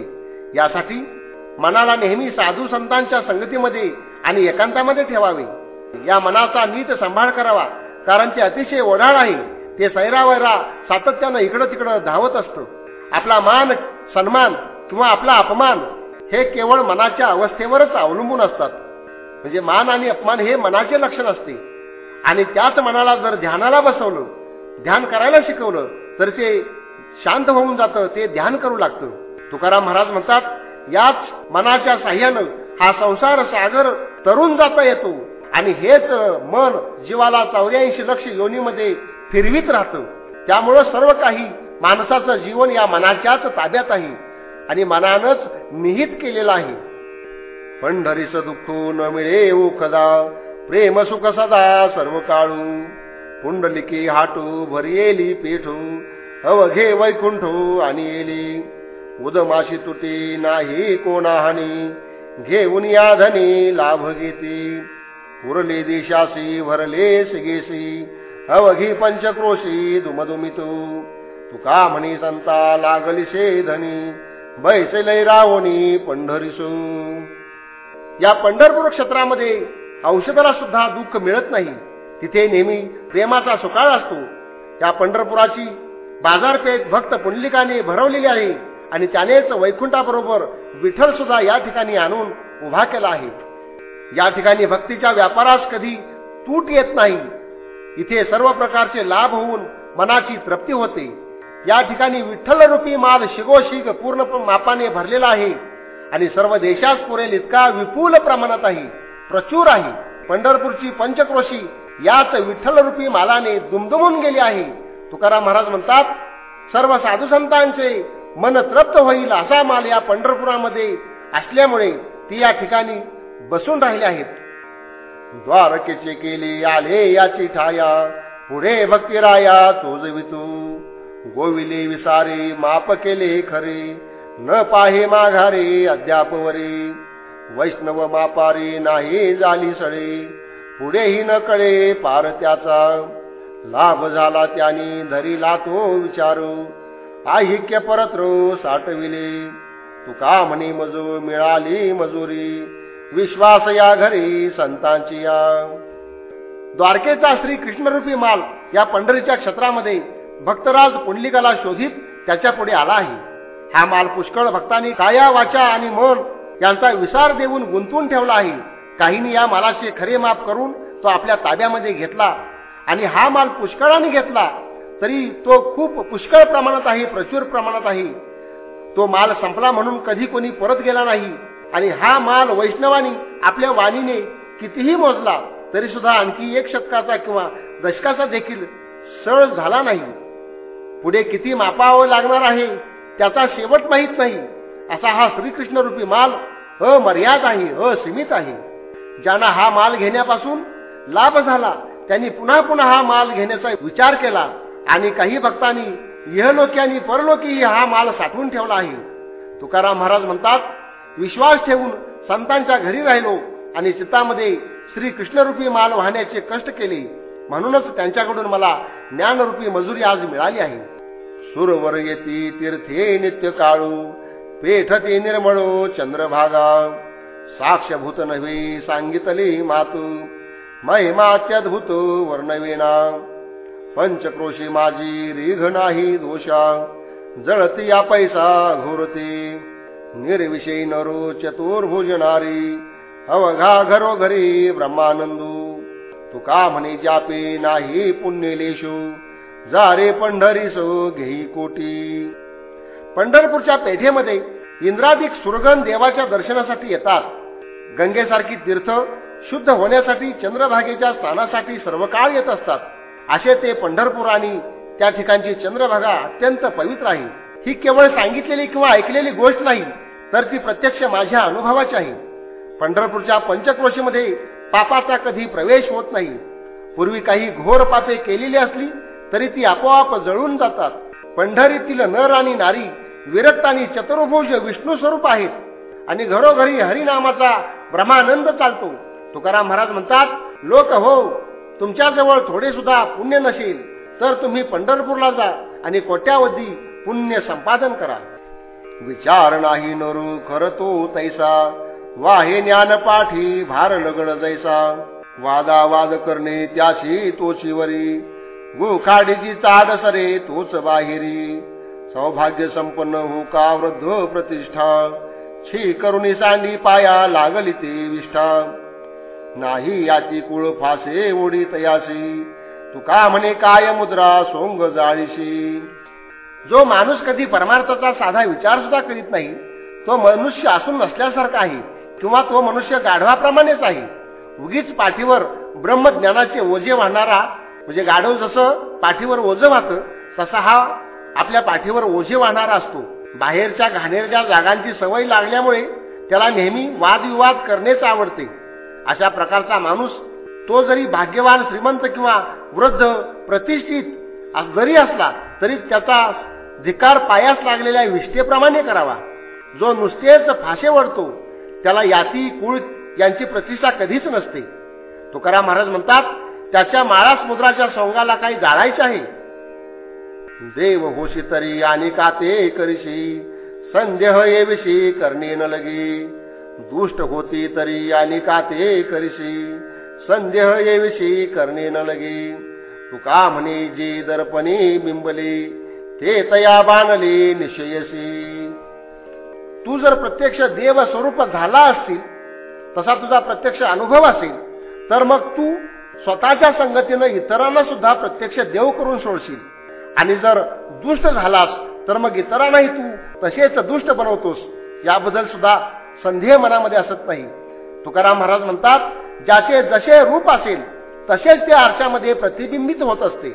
यासाठी मनाला नेहमी साधू संतांच्या संगतीमध्ये आणि एकांतामध्ये ठेवावे. या मनाचा नीट सांभाळ करावा कारण ते अतिशय ओढाळ आहे. ते सैरावैरा सातत्यानं इकडं तिकडं धावत असतं. आपला मान सन्मान किंवा आपला अपमान हे केवळ मनाच्या अवस्थेवरच अवलंबून असतात. म्हणजे मान आणि अपमान हे मनाचे लक्षण असते. आणि त्याच मनाला जर ध्यानाला बसवलं ध्यान करायला शिकवलं तर ते शांत होऊन जातं ते ध्यान करू लागतं. तुकाराम महाराज म्हणतात याच मनाच्या साह्यानं हा संसार सागर तरुण जाता येतो. आणि हेच मन जीवाला चौऱ्याऐंशी लक्ष योनीमध्ये फिरवीत राहतं. त्यामुळं सर्व काही माणसाचं जीवन या मनाच्याच ताब्यात आहे. आणि मनानच निहित केलेलं आहे. पंढरीस दुःख न मिळे ओखदा प्रेम सुख सदा सर्व काळू पुंडलिकी हाटू भरियेली पेठू अवघे वैकुंठू आणि येली उदमाशी तुटी नाही कोणा हानी घेऊन या धनी लाभ घेती. उरले देशासी भरले सिगेसी अवघी पंचक्रोशी दुमदुमितू. तुका म्हणी संता लागलिसे धनी बैसे रावणी पंढरीसू. या पंढरपूर क्षेत्रामध्ये औषधाला सुद्धा दुःख मिळत नाही. तिथे नेहमी प्रेमाचा सुकाळ असतो. या पंढरपुराची बाजारपेठ भक्त पुंडलिकाने भरवलेली आहे आणि त्यानेच वैकुंठाबरोबर विठ्ठल सुद्धा या ठिकाणी आणून उभा केला आहे. या ठिकाणी भक्तीच्या व्यापारास कधी तूट येत नाही. इथे सर्व प्रकारचे लाभ होऊन मनाची तृप्ती होते. या ठिकाणी विठ्ठल रूपी माल शिगोशिग पूर्ण मापाने भरलेला आहे. आणि सर्व देशात पुरेल इतका विपुल प्रमाणात आहे. प्रचूर आहे. पंढरपूरची पंचक्रोशी याच विठ्ठलरूपी मालाने दुमदुमून गेली आहे. तुकाराम महाराज म्हणतात सर्व साधू संतांचे मन तृप्त होईल असा माल या पंढरपुरामध्ये असल्यामुळे ती या ठिकाणी बसून राहिले आहेत. द्वारकेचे केले आले याची ठाया पुढे भक्तिराया तोजवितू. गोविले विसारे माप केले खरे. न पाहे माघारी अद्यापवरे. वैष्णव मापारी नाही झाली सळे. पुढेही न कळे पार त्याचा. लाभ झाला त्यानी धरीला तो विचारू. आहिक्य परत्र साठविले. तुका म्हणे मजू मिळाली मजुरी. विश्वास या घरी संतांची या. द्वारकेचा श्री कृष्णरूपी माल या पंढरीच्या क्षेत्रामध्ये भक्तराज पुंडलिकाला शोधित त्याच्या पुढे आला आहे. हा माल पुष्कळ भक्तांनी काया वाचा आणि मन यांचा विसार देऊन गुंतवून ठेवला आहे. काहींनी या मालाचे खरे माप करून तो आपल्या ताब्यामध्ये घेतला आणि हा माल पुष्कळाने घेतला तरी तो खूप पुष्कळ प्रमाणात आहे प्रचुर प्रमाणात आहे. तो माल संपला म्हणून कधी कोणी परत गेला नाही आणि हा माल वैष्णवानी आपल्या वाणीने कितीही मोजला तरी सुद्धा आणखी एक शतकाचा किंवा दशकाचा देखील सळ झाला नाही. पुढे किती मापावं लागणार आहे? त्याचा शेवट माहीत नाही. असा हा श्रीकृष्ण रूपी माल अमर्याद आहे असीमित आहे. ज्यांना हा माल घेण्यापासून लाभ झाला त्यांनी पुन्हा पुन्हा हा माल घेण्याचा विचार केला आणि काही भक्तांनी इहलोकी आणि परलोकी हा माल साठवून ठेवला आहे. तुकाराम महाराज म्हणतात विश्वास ठेवून संतांच्या घरी राहिलो आणि चित्तामध्ये श्री कृष्णरूपी माल वाहण्याचे कष्ट केले म्हणूनच त्यांच्याकडून मला ज्ञानरूपी मजुरी आज मिळाली आहे. सुरवर येती तीर्थे नित्य काळू. पेठते निर्मळो चंद्रभागा. साक्षभूत नव्हे सांगितली मातू. महिमात्यद्भुत वर्णविना पंचक्रोशी माझी रीघ नाही दोषा. जळती या पैसा घोरती. निर्विषयी नरो चतुर्भुजनारी अवघा घरोघरी ब्रह्मानंदू. तुका म्हणे जापे नाही पुण्यलेशू. जारे पंढरीसो घेई कोटी. पंढरपूरच्या पेठेमध्ये इंद्राधिक सुरगन देवाच्या दर्शनासाठी येतात. गंगेसारखी तीर्थ शुद्ध होण्यासाठी चंद्रभागेच्या स्थानासाठी सर्व काळ येत असतात. असे ते पंढरपूर आणि त्या ठिकाणची चंद्रभागा अत्यंत पवित्र आहे. ही केवळ सांगितलेली किंवा ऐकलेली गोष्ट नाही तर ती प्रत्यक्ष माझ्या अनुभवाची आहे. पंढरपूरच्या पंचक्रोशीमध्ये पापाचा कधी प्रवेश होत नाही. पूर्वी काही घोर पापे केलेली असली तरी ती आपोआप जळून जातात. पंढरीतील नर आणि नारी विरक्त आणि चतुर्भुज विष्णू स्वरूप आहेत. आणि घरोघरी हरिनामाचा ब्रह्मानंद चालतो. तुकाराम महाराज म्हणतात लोक हो तुमच्याजवळ थोडे सुद्धा पुण्य नसेल तर तुम्ही पंढरपूरला जा आणि कोट्यावधी पुण्य संपादन करा. विचार नाही नरू खर तो तैसा. वाहे ज्ञान पाठी भार लगड जैसा. वादावाद करणे त्याशी तोचीवरी गुखाडीची चाड सरे तोच बाहेरी. सौभाग्य संपन्न हो का वृद्ध प्रतिष्ठा? छी करुणी सांडी पाया लागली ते विष्ठा. नाही याची कुळ फासे ओढी तयाशी तुका म्हणे काय मुद्रा सोंग जाळीशी? जो माणूस कधी परमार्थाचा साधा विचार सुद्धा करीत नाही तो मनुष्य असून नसल्यासारखा आहे किंवा तो मनुष्य गाढवाप्रमाणेच आहे. उगीच पाठीवर ब्रह्मज्ञानाचे ओझे वाहणारा म्हणजे गाढव जसं पाठीवर ओझं वाहतं तसा हा आपल्या पाठीवर ओझे वाहणारा असतो. बाहेरच्या घाणेरच्या जागांची सवय लागल्यामुळे त्याला नेहमी वादविवाद करणेच आवडते. अशा प्रकारचा माणूस तो जरी भाग्यवान श्रीमंत किंवा वृद्ध प्रतिष्ठित जरी असला तरी त्याचा धिकार पायास लागलेल्या विष्ठेप्रमाणे करावा. जो नुसतेच फाशे वडतो त्याला याती कुळ यांची प्रतिष्ठा कधीच नसते. तुकाराम महाराज म्हणतात त्याच्या माळा समुद्राच्या सोंगाला काही जाळायचे आहे. देव होशी तरी आणि का ते करीशी? संदेह येविषयी करणे न लगी. दुष्ट होती तरी आणि का ते करीशी? संदेह येविषयी करणे न लगे. तुका म्हणे जी दर्पणे बिंबले ते तया बांधली निश्चयशी तू जर प्रत्यक्ष देव स्वरूप झाला असतील तसा तुझा प्रत्यक्ष अनुभव असेल तर मग तू स्वतःच्या संगतीनं इतरांना सुद्धा प्रत्यक्ष देव करून सोडशील. आणि जर दुष्ट झालास तर मग इतरांनाही तू तसेच दुष्ट बनवतोस. याबद्दल सुद्धा संदेह मनामध्ये असत नाही. तुकाराम महाराज म्हणतात ज्याचे जसे रूप असेल तसेच ते आरशामध्ये प्रतिबिंबित होत असते.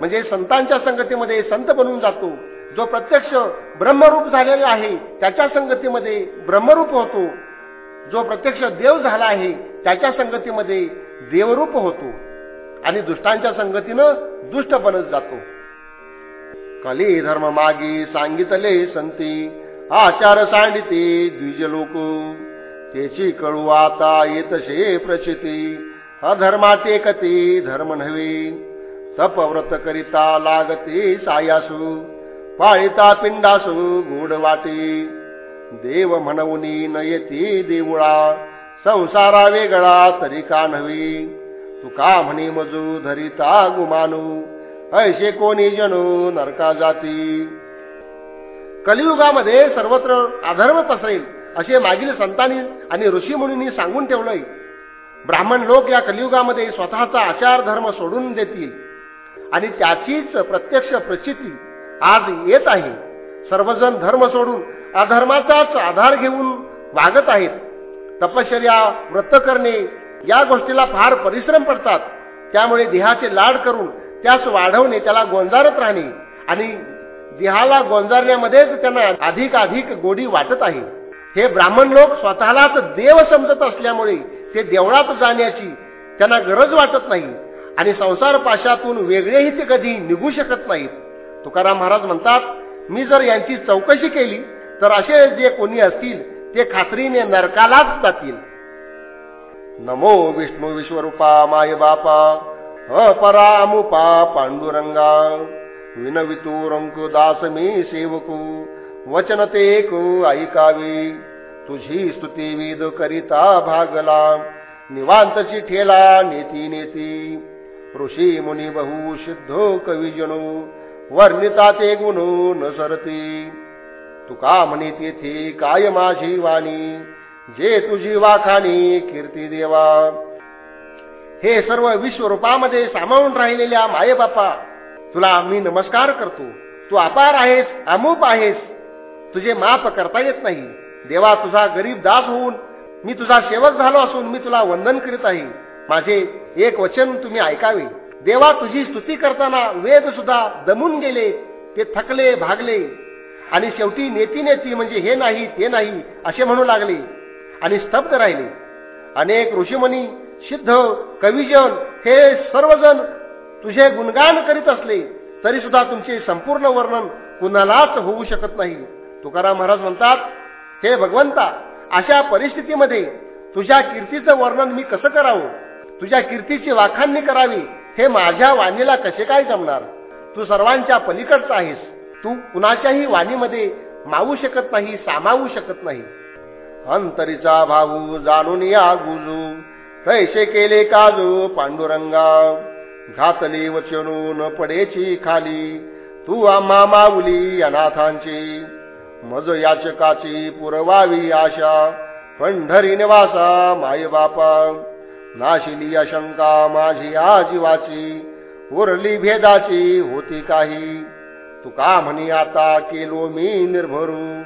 म्हणजे संतांच्या संगतीमध्ये संत बनून जातो. जो प्रत्यक्ष ब्रह्मरूप झालेला आहे त्याच्या संगतीमध्ये ब्रह्मरूप होतो. जो प्रत्यक्ष देव झाला आहे त्याच्या संगतीमध्ये देवरूप होतो आणि दुष्टांच्या संगतीनं दुष्ट बनत जातो. कली धर्म मागी सांगितले संती आचार सांडिते द्विज लोक. त्याची कळू आता येतशे प्रचिती अधर्माचे कती धर्म नव्हे. तपव्रत करिता लागते सायासू पाळिता पिंडासू गोड वाटे. देव म्हणून न येते देवळा संसारा वेगळा तरी का नव्हे? तुका म्हणी मजू धरिता गुमानू. ऐशे कोणी जणू नरका जाती? कलियुगामध्ये सर्वत्र अधर्म पसरेल असे मागील संतांनी आणि ऋषीमुनींनी सांगून ठेवलंय. ब्राह्मण लोक या कलियुगामध्ये स्वतःचा आचार धर्म सोडून देतील. आणि त्याचीच प्रत्यक्ष प्रचिती आज येत आहे. सर्वजण धर्म सोडून अधर्माचाच आधार घेऊन वागत आहेत. तपश्चर्या व्रत करणे या गोष्टीला फार परिश्रम पडतात. त्यामुळे देहाचे लाड करून त्यास वाढवणे त्याला गोंजारत राहणे आणि देहाला गोंजारण्यामध्येच त्यांना अधिक अधिक गोडी वाटत आहे. हे ब्राह्मण लोक स्वतःलाच देव समजत असल्यामुळे ते देवळात जाण्याची त्यांना गरज वाटत नाही आणि संसार पाशातून वेगळेही ते कधी निघू शकत नाहीत. तुकाराम महाराज म्हणतात मी जर यांची चौकशी केली तर असे जे कोणी असतील ते खात्रीने नरकालाच जातील. नमो विष्णू विश्वरूपा माय बापा अपरामुपा पांडुरंगा विनवितू रंकु दास मी सेवकू वचन ते ऐकावी. तुझी स्तुती वेद करिता भागला निवांतची ठेला नेती नेती. ऋषी मुनी बहु सिद्धो कविजनो वर्णिता ते गुणो न सरती. तुका म्हणे तेथे काय माझी वाणी? जे तुझी वाखानी कीर्ती देवा. हे सर्व विश्वरूपामध्ये सामावून राहिलेल्या माये बापा तुला मी नमस्कार करतो. तू अपार आहेस अमूप आहेस. तुझे माफ करता येत नाही. देवा तुझा गरीब दास होऊन मी तुझा सेवक झालो असून मी तुला वंदन करीत आहे. माझे एक वचन तुम्ही ऐकावे. देवा तुझी स्तुती करताना वेद सुद्धा दमून गेले ते थकले भागले. आणि शेवटी नेती नेती म्हणजे हे नाही ते नाही असे म्हणू लागले. आणि स्तब्ध राहिले. अनेक ऋषीमुनी सिद्ध कविजन हे सर्वजण तुझे गुणगान करीत असले तरी सुद्धा तुमचे संपूर्ण वर्णन कुणालाच होऊ शकत नाही. तुकाराम महाराज म्हणतात हे भगवंता अशा परिस्थितीमध्ये तुझ्या कीर्तीचं वर्णन मी कसं करावं? तुझ्या कीर्तीची वाखाणणी करावी हे माझ्या वाणीला कसे काय जमणार? तू सर्वांच्या पलीकडचा आहेस. तू कुणाच्याही वाणीमध्ये मावू शकत नाही सामावू शकत नाही. अंतरीचा भाऊ जाणून या गुजू पैसे केले काजू पांडुरंगा. घातली वचनून पडेची खाली तू आम्हा माऊली अनाथांची मज याचकाची पुरवावी आशा पंढरी निवासा माय बापा. नाशिली शंका माझी आजीवाची उरली भेदाची होती काही. तुका म्हणी आता केलो मी निर्भरू.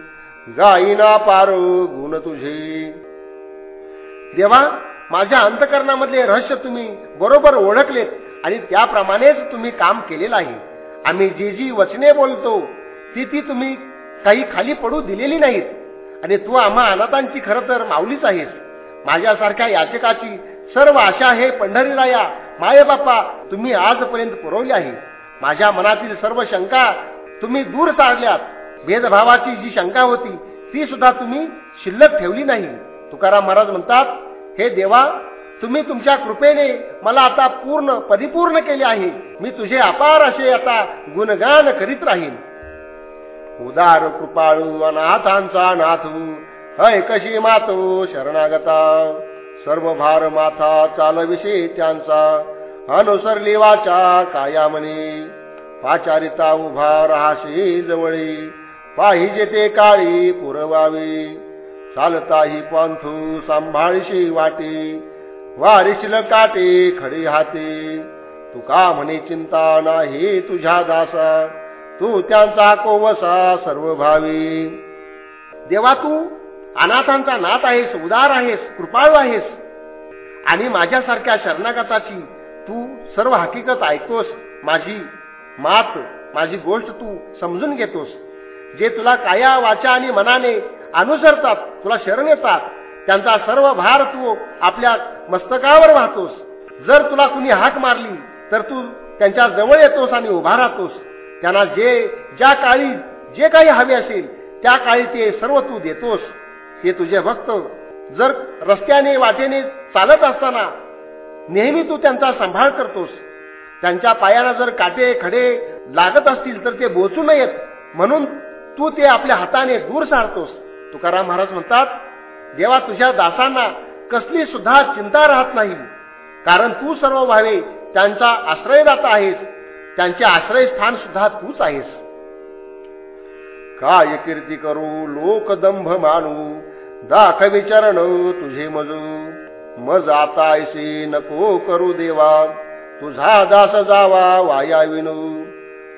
जाईना पारो गुण तुझे. देवा माझ्या अंतकरणामधले रहस्य तुम्ही बरोबर ओळखलेत आणि त्याप्रमाणेच तुम्ही काम केलेलं आहे. आम्ही जी जी वचने बोलतो ती ती तुम्ही काही खाली पडू दिलेली नाहीत. आणि तू आम्हा अनाथांची खरं तर माऊलीच आहेस. माझ्यासारख्या याचकाची सर्व आशा हे पंढरीला या माय बाप्पा तुम्ही आजपर्यंत पुरवली आहे. माझ्या मनातील सर्व शंका तुम्ही दूर सारल्यात. भेदभावाची जी शंका होती ती सुद्धा तुम्ही शिल्लक ठेवली नाही. तुकाराम महाराज म्हणतात हे देवा तुम्ही तुमच्या कृपेने मला आता पूर्ण परिपूर्ण केले आहे. मी तुझे अपार असे आता गुणगान करीत राहीन. उदार कृपाळू अनाथांचा नाथू हय कशी मातो शरणागता. सर्व भार माथा चालविषयी त्यांचा. अनुसरली वाचा म्हणे पाचारिता उभा राहाशी जवळी. पाहिजे ते काळी पुरवावी. चालताही पंथू सांभाळशी वाटी. वारिशील काटे खडी हाती. तुका म्हणे चिंता नाही तुझ्या दासा? तू त्यांचा कोवसा सर्व भावी देवा तू अनाथांचा नाथ आहेस उदार आहेस कृपाळू आहेस. आणि माझ्यासारख्या शरणागताची सर्व हकीकत ऐकतोस. माझी मात माझी गोष्ट तू समजून घेतोस. जे तुला काया वाचा आणि मनाने अनुसरतात तुला शरण येतात. त्यांचा सर्व भार तू आपल्या मस्तकावर वाहतोस. जर तुला कुणी हाक मारली तर तू त्यांच्या जवळ येतोस आणि उभा राहतोस. त्यांना जे ज्या काळी जे काही हवे असेल त्या काळी ते सर्व तू देतोस. ते तुझे भक्त जर रस्त्याने वाटेने चालत असताना नेहमी तू त्यांचा सांभाळ करतोस. त्यांच्या पायाला जर काटे खडे लागत असतील तर ते बोचू नयेत. म्हणून तू ते आपल्या हाताने दूर सारतोस. तुकाराम महाराज म्हणतात देवा तुझ्या दासांना कसली सुद्धा चिंता राहत नाही. कारण तू सर्व व्हावे त्यांचा आश्रयदाता आहेस. त्यांचे आश्रयस्थान सुद्धा तूच आहेस. काय कीर्ती करू लोकदंभ मानू? दाख विचारण तुझे मजू. मज आता ऐसे नको करू देवा. तुझा दास जावा वाया विनू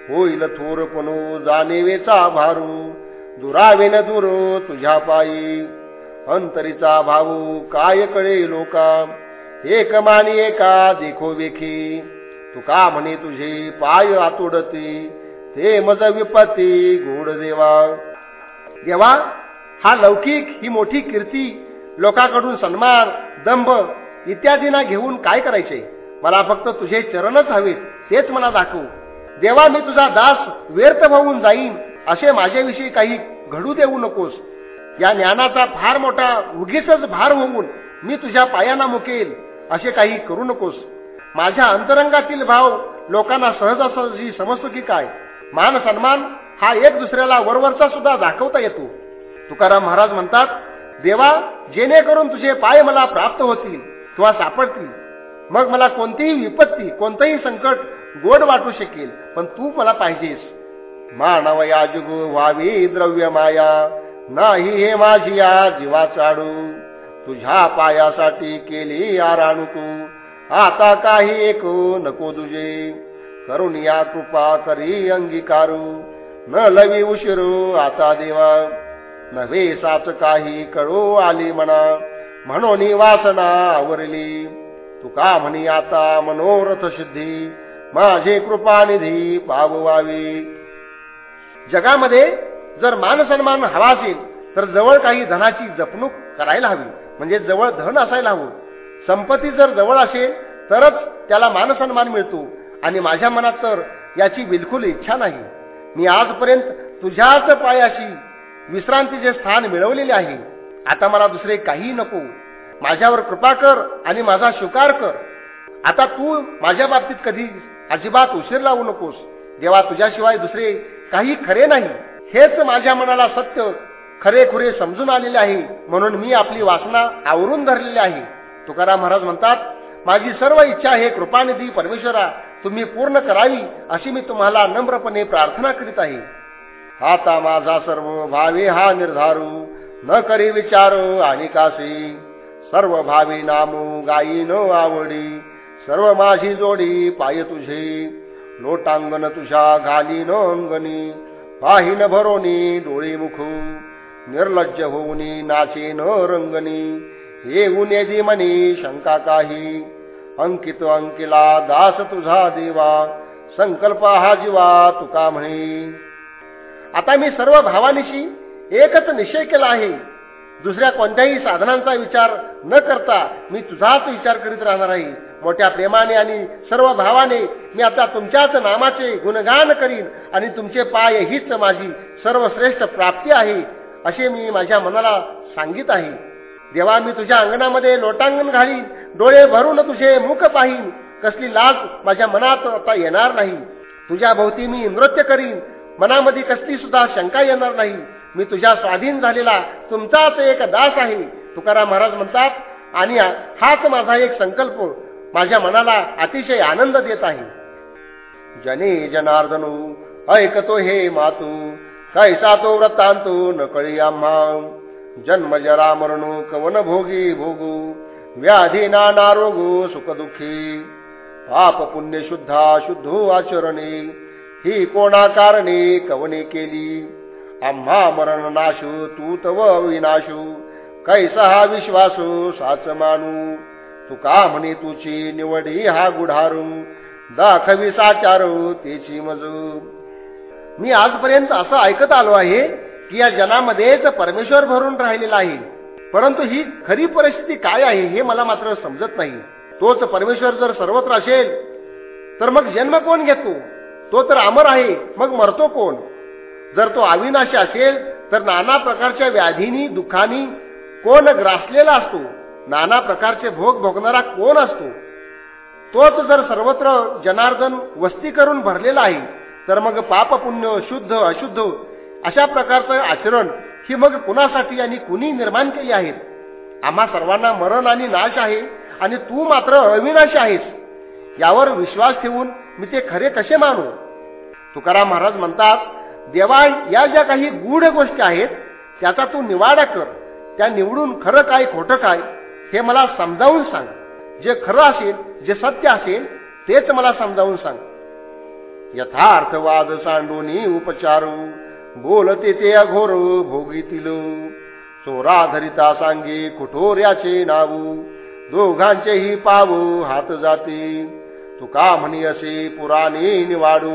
होईल थोरपणू जाणेवेचा भारू. दुरावेन दूर तुझ्या पायी. अंतरीचा भाऊ काय कळे लोका? एक मानी एका देखो वेखी. तुका म्हणे तुझे पाय आतोडते. ते मज विपत्ती गोड देवा. देवा हा लौकिक ही मोठी कीर्ती लोकांकडून सन्मान दंभ इत्यादींना घेऊन काय करायचे? मला फक्त तुझे चरणच हवेत तेच मला दाखवू. देवा मी तुझा दास व्यर्थ होऊन जाईन असे माझ्याविषयी काही घडू देऊ नकोस. या ज्ञानाचा फार मोठा उगीच भार होऊन मी तुझ्या पायांना मुकेल असे काही करू नकोस. माझ्या अंतरंगातील भाव लोकांना सहजासहजी समजतो की काय? मान सन्मान हा एक दुसऱ्याला वरवरचा सुद्धा दाखवता येतो. तुकाराम महाराज म्हणतात देवा जेणेकरून तुझे पाय मला प्राप्त होतील किंवा सापडतील. मग मला कोणतीही विपत्ती कोणतंही संकट गोड वाटू शकेल पण तू मला पाहिजेस. मानव या जुगू व्हावी द्रव्य माया नाही हे माझी या जीवा चाडू तुझ्या पायासाठी केली आराणू तू आता काही एक नको तुझे. करून या कृपा तरी अंगीकारू न लवी उशिरू आता देवा. नव्हे साच काही कळू आली म्हणा म्हणून वासना आवरली. तुका म्हणी आता मनोरथ सिद्धी माझे कृपानिधी पाववावी. जगामध्ये जर मान सन्मान हवा असेल तर जवळ काही धनाची जपणूक करायला हवी. म्हणजे जवळ धन असायला हवं. संपत्ती जर जवळ असेल तरच त्याला मान सन्मान मिळतो. आणि माझ्या मनात तर याची बिलकुल इच्छा नाही. मी आजपर्यंत तुझ्याच पायाशी विश्रांतीचे स्थान मिळवलेले आहे आता मला दुसरे काही नको. माझ्यावर कृपा कर आणि माझा स्वीकार कर. आता तू माझ्या बाबतीत कधी अजिबात उशीर लावू नकोस. जेव्हा तुझ्याशिवाय दुसरे काही खरे नाही. हेच माझ्या मनाला सत्य खरे खुरे समजून आलेले आहे. म्हणून मी आपली वासना आवरून धरलेली आहे. तुकाराम महाराज म्हणतात माझी सर्व इच्छा हे कृपानिधी परमेश्वरा तुम्ही पूर्ण करावी अशी मी तुम्हाला नम्रपणे प्रार्थना करीत आहे. आता माझा सर्व भावी हा निर्धारू. न करी विचार आणि कासी. सर्व भावी नामू गायी न आवडी. सर्व माझी जोडी पाय तुझी. लोटांगण तुझ्या घाली न अंगणी. न भरोनी डोळी मुखू. निर्लज्ज होऊनी नाचे न रंगणी. हे उनेदी मनी शंका काही. अंकित अंकिला दास तुझा देवा. संकल्प हा जीवा तुका म्हणे. आता मी सर्व भावानिशी एकच निश्चय केला आहे. दुसऱ्या कोणत्याही साधनांचा विचार न करता मी तुझाच विचार करीत राहणार आहे. मोठ्या प्रेमाने आणि सर्व भावाने मी आता तुमच्याच नामाचे गुणगान करीन आणि तुमचे पाय हीच माझी सर्वश्रेष्ठ प्राप्ती आहे असे मी माझ्या मनाला सांगित आहे. देवा मी तुझ्या अंगणामध्ये लोटांगण घालीन डोळे भरून तुझे मुख पाहीन. कसली लाज माझ्या मनात आता येणार नाही. तुझ्या भोवती मी नृत्य करीन मनामध्ये कसली सुद्धा शंका येणार नाही. मी तुझ्या स्वाधीन झालेला तुमचाच एक दास आहे तुकाराम महाराज म्हणतात. आणि हाच माझा एक संकल्प माझ्या मनाला अतिशय आनंद देत आहे. जने जनार्दनू ऐकतो हे मातू. कैसा तो व्रतांतू नकळी आम्हा. जन्म जरा मरणू कवन भोगी भोगू. व्याधी नाना रोगू सुख दुःखी पाप पुण्य शुद्धा शुद्धू आचरणे. ही कोणा कारणे कवने केली? आम्हा मरण नाशू तू तव विनाशू कैसा हा विश्वासू? साच मानू. तुका म्हणे तुझी निवडी हा गुढारू? दाखवी साचारू तेची मजू. मी आजपर्यंत असं ऐकत आलो आहे की या जनामध्येच परमेश्वर भरून राहिलेला आहे. परंतु ही खरी परिस्थिती काय आहे हे मला मात्र समजत नाही. तोच परमेश्वर जर सर्वत्र असेल तर मग जन्म कोण घेतो? तो तर अमर आहे मग मरतो कोण? जर तो अविनाशी असेल तर नाना प्रकारच्या व्याधीनी दुःखानी कोण ग्रासलेला असतो? नाना प्रकारचे भोग भोगणारा कोण असतो? तोच जर सर्वत्र जनार्दन वस्ती करून भरलेला आहे तर मग पाप पुण्य शुद्ध अशुद्ध अशा प्रकारचं आचरण ही मग कुणासाठी आणि कुणी निर्माण केली आहेत आम्हा सर्वांना मरण आणि नाश आहे आणि तू मात्र अविनाशी आहेस. यावर विश्वास ठेवून मी ते खरे कसे मानू. तुकाराम महाराज म्हणतात देवा या ज्या काही गूढ गोष्टी आहेत त्याचा तू निवाडा कर. त्या निवडून खरं काय खोटं काय हे मला समजावून सांग. जे खरं असेल जे सत्य असेल तेच मला समजावून सांग. यथार्थवाद सांडूनी उपचारू. बोलते ते अघोर भोगीतील. चोरा धरिता सांगे कुठोऱ्याचे नावू. दोघांचेही पाव हात जाते. तुका म्हणी असे पुराणी निवाडू.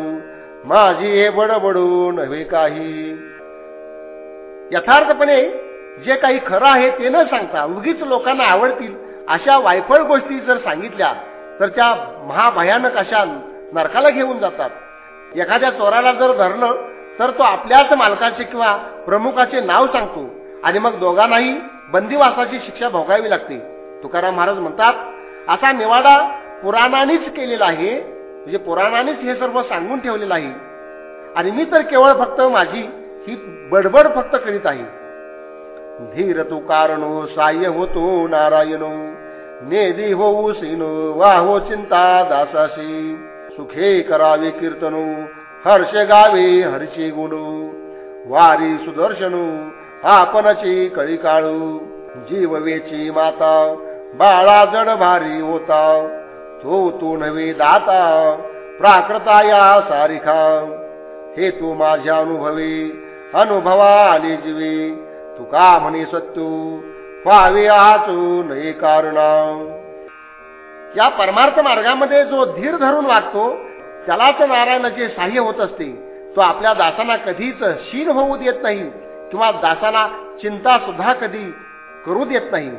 माझी हे बडबडू नव्हे काही. यथार्थपणे जे काही खरं आहे ते न सांगता उगीच लोकांना आवडतील अशा वायफळ गोष्टी जर सांगितल्या तर त्या महाभयानक अशा नरकाला घेऊन जातात. एखाद्या चोराला जर धरलं तर तो आपल्याच मालकाचे किंवा प्रमुखाचे नाव सांगतो आणि मग दोघांनाही बंदिवासाची शिक्षा भोगावी लागते. तुकाराम महाराज म्हणतात असा निवाडा पुराणानेच केलेलं आहे. म्हणजे पुराणानेच हे सर्व सांगून ठेवलेलं आहे. आणि मी तर केवळ फक्त माझी ही बडबड फक्त करीत आहे. धीर तू कारणो साह्य होतो नारायणो. नेदी होऊ सिनो वाहो चिंता दासाशी. सुखे करावे कीर्तनो हर्ष गावे हर्षी गुणू. वारी सुदर्शनू आपणची कळी काळू जीववेची माता बाळा जड भारी होता. तो तू नव्हे दाता प्राकृता या सारिखा. हे तू माझ्या अनुभवी अनुभवा आले जीवे. तुका म्हणे सत्यू व्हावे आचू नये कारण. या परमार्थ मार्गामध्ये जो धीर धरून वागतो त्यालाच नारायणाचे साह्य होत असते. तो आपल्या दासांना कधीच शीण होऊ देत नाही किंवा दासांना चिंता सुद्धा कधी करू देत नाही.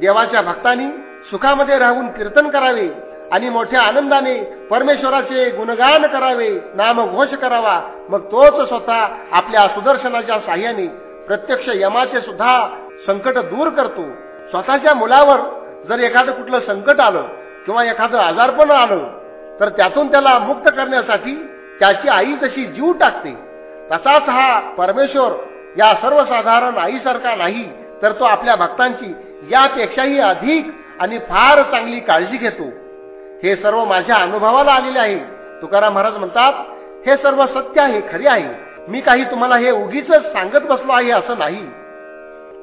देवाच्या भक्तांनी सुखामध्ये राहून कीर्तन करावे आणि मोठ्या आनंदाने परमेश्वराचे गुणगान करावे नाम घोष करावा मग तोच स्वतः आपल्या सुदर्शनाच्या साह्याने प्रत्यक्ष यमाचे सुद्धा संकट दूर करतो. स्वतःच्या मुलावर जर एखादं कुठलं संकट आलं किंवा एखादं आजारपण आलं तर त्यातून त्याला मुक्त करण्यासाठी त्याची आई जशी जीव टाकते तसाच हा परमेश्वर या सर्वसाधारण आईसारखा नाही तर तो आपल्या भक्तांची यापेक्षाही अधिक आणि फार चांगली काळजी घेतो. हे सर्व माझ्या अनुभवाला आलेले आहे. तुकाराम महाराज म्हणतात हे सर्व सत्य आहे खरे आहे. मी काही तुम्हाला हे उगीच सांगत बसलो आहे असं नाही.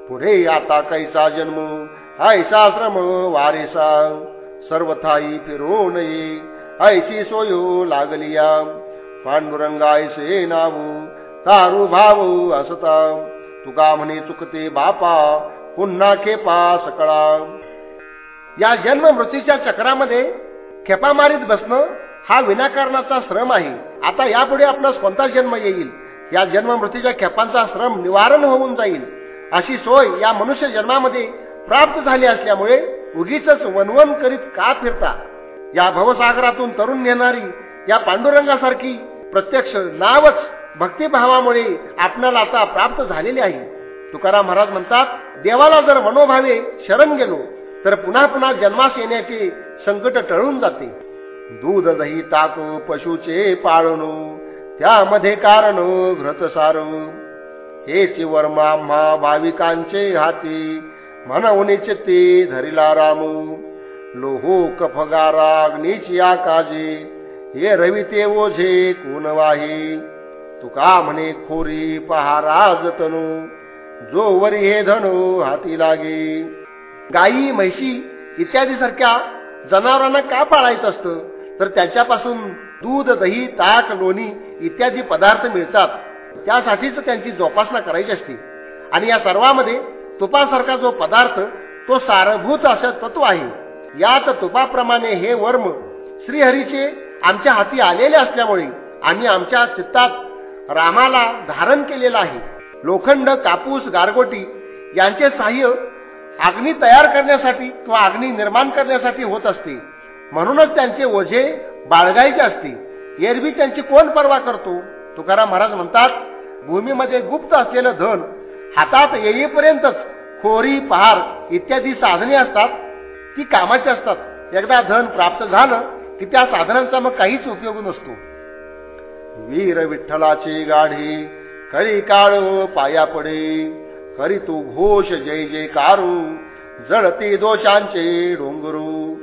पुढे आता कैसा जन्म? ऐसा श्रम वारेसा सर्वथाई फिरो नये ऐशी सोयो लागलिया. पांडुरंगायसे नाव तारू भाऊ असता. तुका म्हणे चुकते बापा पुन्हा खेपा सकळा. या जन्म मृत्यूच्या चक्रामध्ये खेपा मारीत बसणं हा विनाकारणाचा श्रम आहे. आता यापुढे आपणास कोणता जन्म येईल? या जन्म मृत्यूच्या खेपांचा श्रम निवारण होऊन जाईल. अशी सोय या मनुष्य जन्मामध्ये प्राप्त झाली असल्यामुळे उगीच वनवन करीत का फिरता? या भवसागरातून तरुण नेणारी या पांडुरंगासारखी प्रत्यक्ष नावच भक्तिभावामुळे आपल्याला आता प्राप्त झालेले आहे. तुकाराम महाराज म्हणतात देवाला जर मनोभावे शरण गेलो तर पुन्हा पुन्हा जन्मास येण्याचे संकट टळून जाते. दूध दही ताक पशुचे पाळणू त्यामध्ये कारण घृत सार हे वर्मा आम्हा भाविकांचे हाती म्हणवणे चित्ते धरिला रामू. लोहो कफगारा अग्नीची आकाजे हे रविते ओझे कोण वाही? तुका म्हणे खोरी पहारा तनू जो वरी हे धनु हाती लागे. गायी म्हैशी इत्यादी सारख्या जनावरांना का पाळायचं असतं? तर त्याच्यापासून दूध दही ताक लोणी इत्यादी पदार्थ मिळतात. त्यासाठीच त्यांची जोपासना करायची असते. आणि या सर्वांमध्ये तुपासारखा जो पदार्थ तो सारभूत असं तत्व आहे. यात तुपाप्रमाणे हे वर्म श्रीहरीचे आमच्या हाती आलेले असल्यामुळे आम्ही आमच्या चित्तात रामाला धारण केलेलं आहे. लोखंड कापूस गारगोटी यांचे साह्य अग्नी तयार करण्यासाठी किंवा अग्नी निर्माण करण्यासाठी होत असते. म्हणूनच त्यांचे ओझे बाळगायचे असते. एरवी त्यांची कोण पर्वा करतो? तुकाराम महाराज म्हणतात भूमीमध्ये गुप्त असलेलं धन हातात येईपर्यंतच खोरी पहार इत्यादी साधने असतात. ती कामाची असतात. एकदा धन प्राप्त झालं की त्या साधनांचा मग काहीच उपयोग नसतो. वीर विठ्ठलाची गाढी खरी काळ पाया पडे खरी तू घोष जय जय कारू जळती दोषांचे डोंगरू.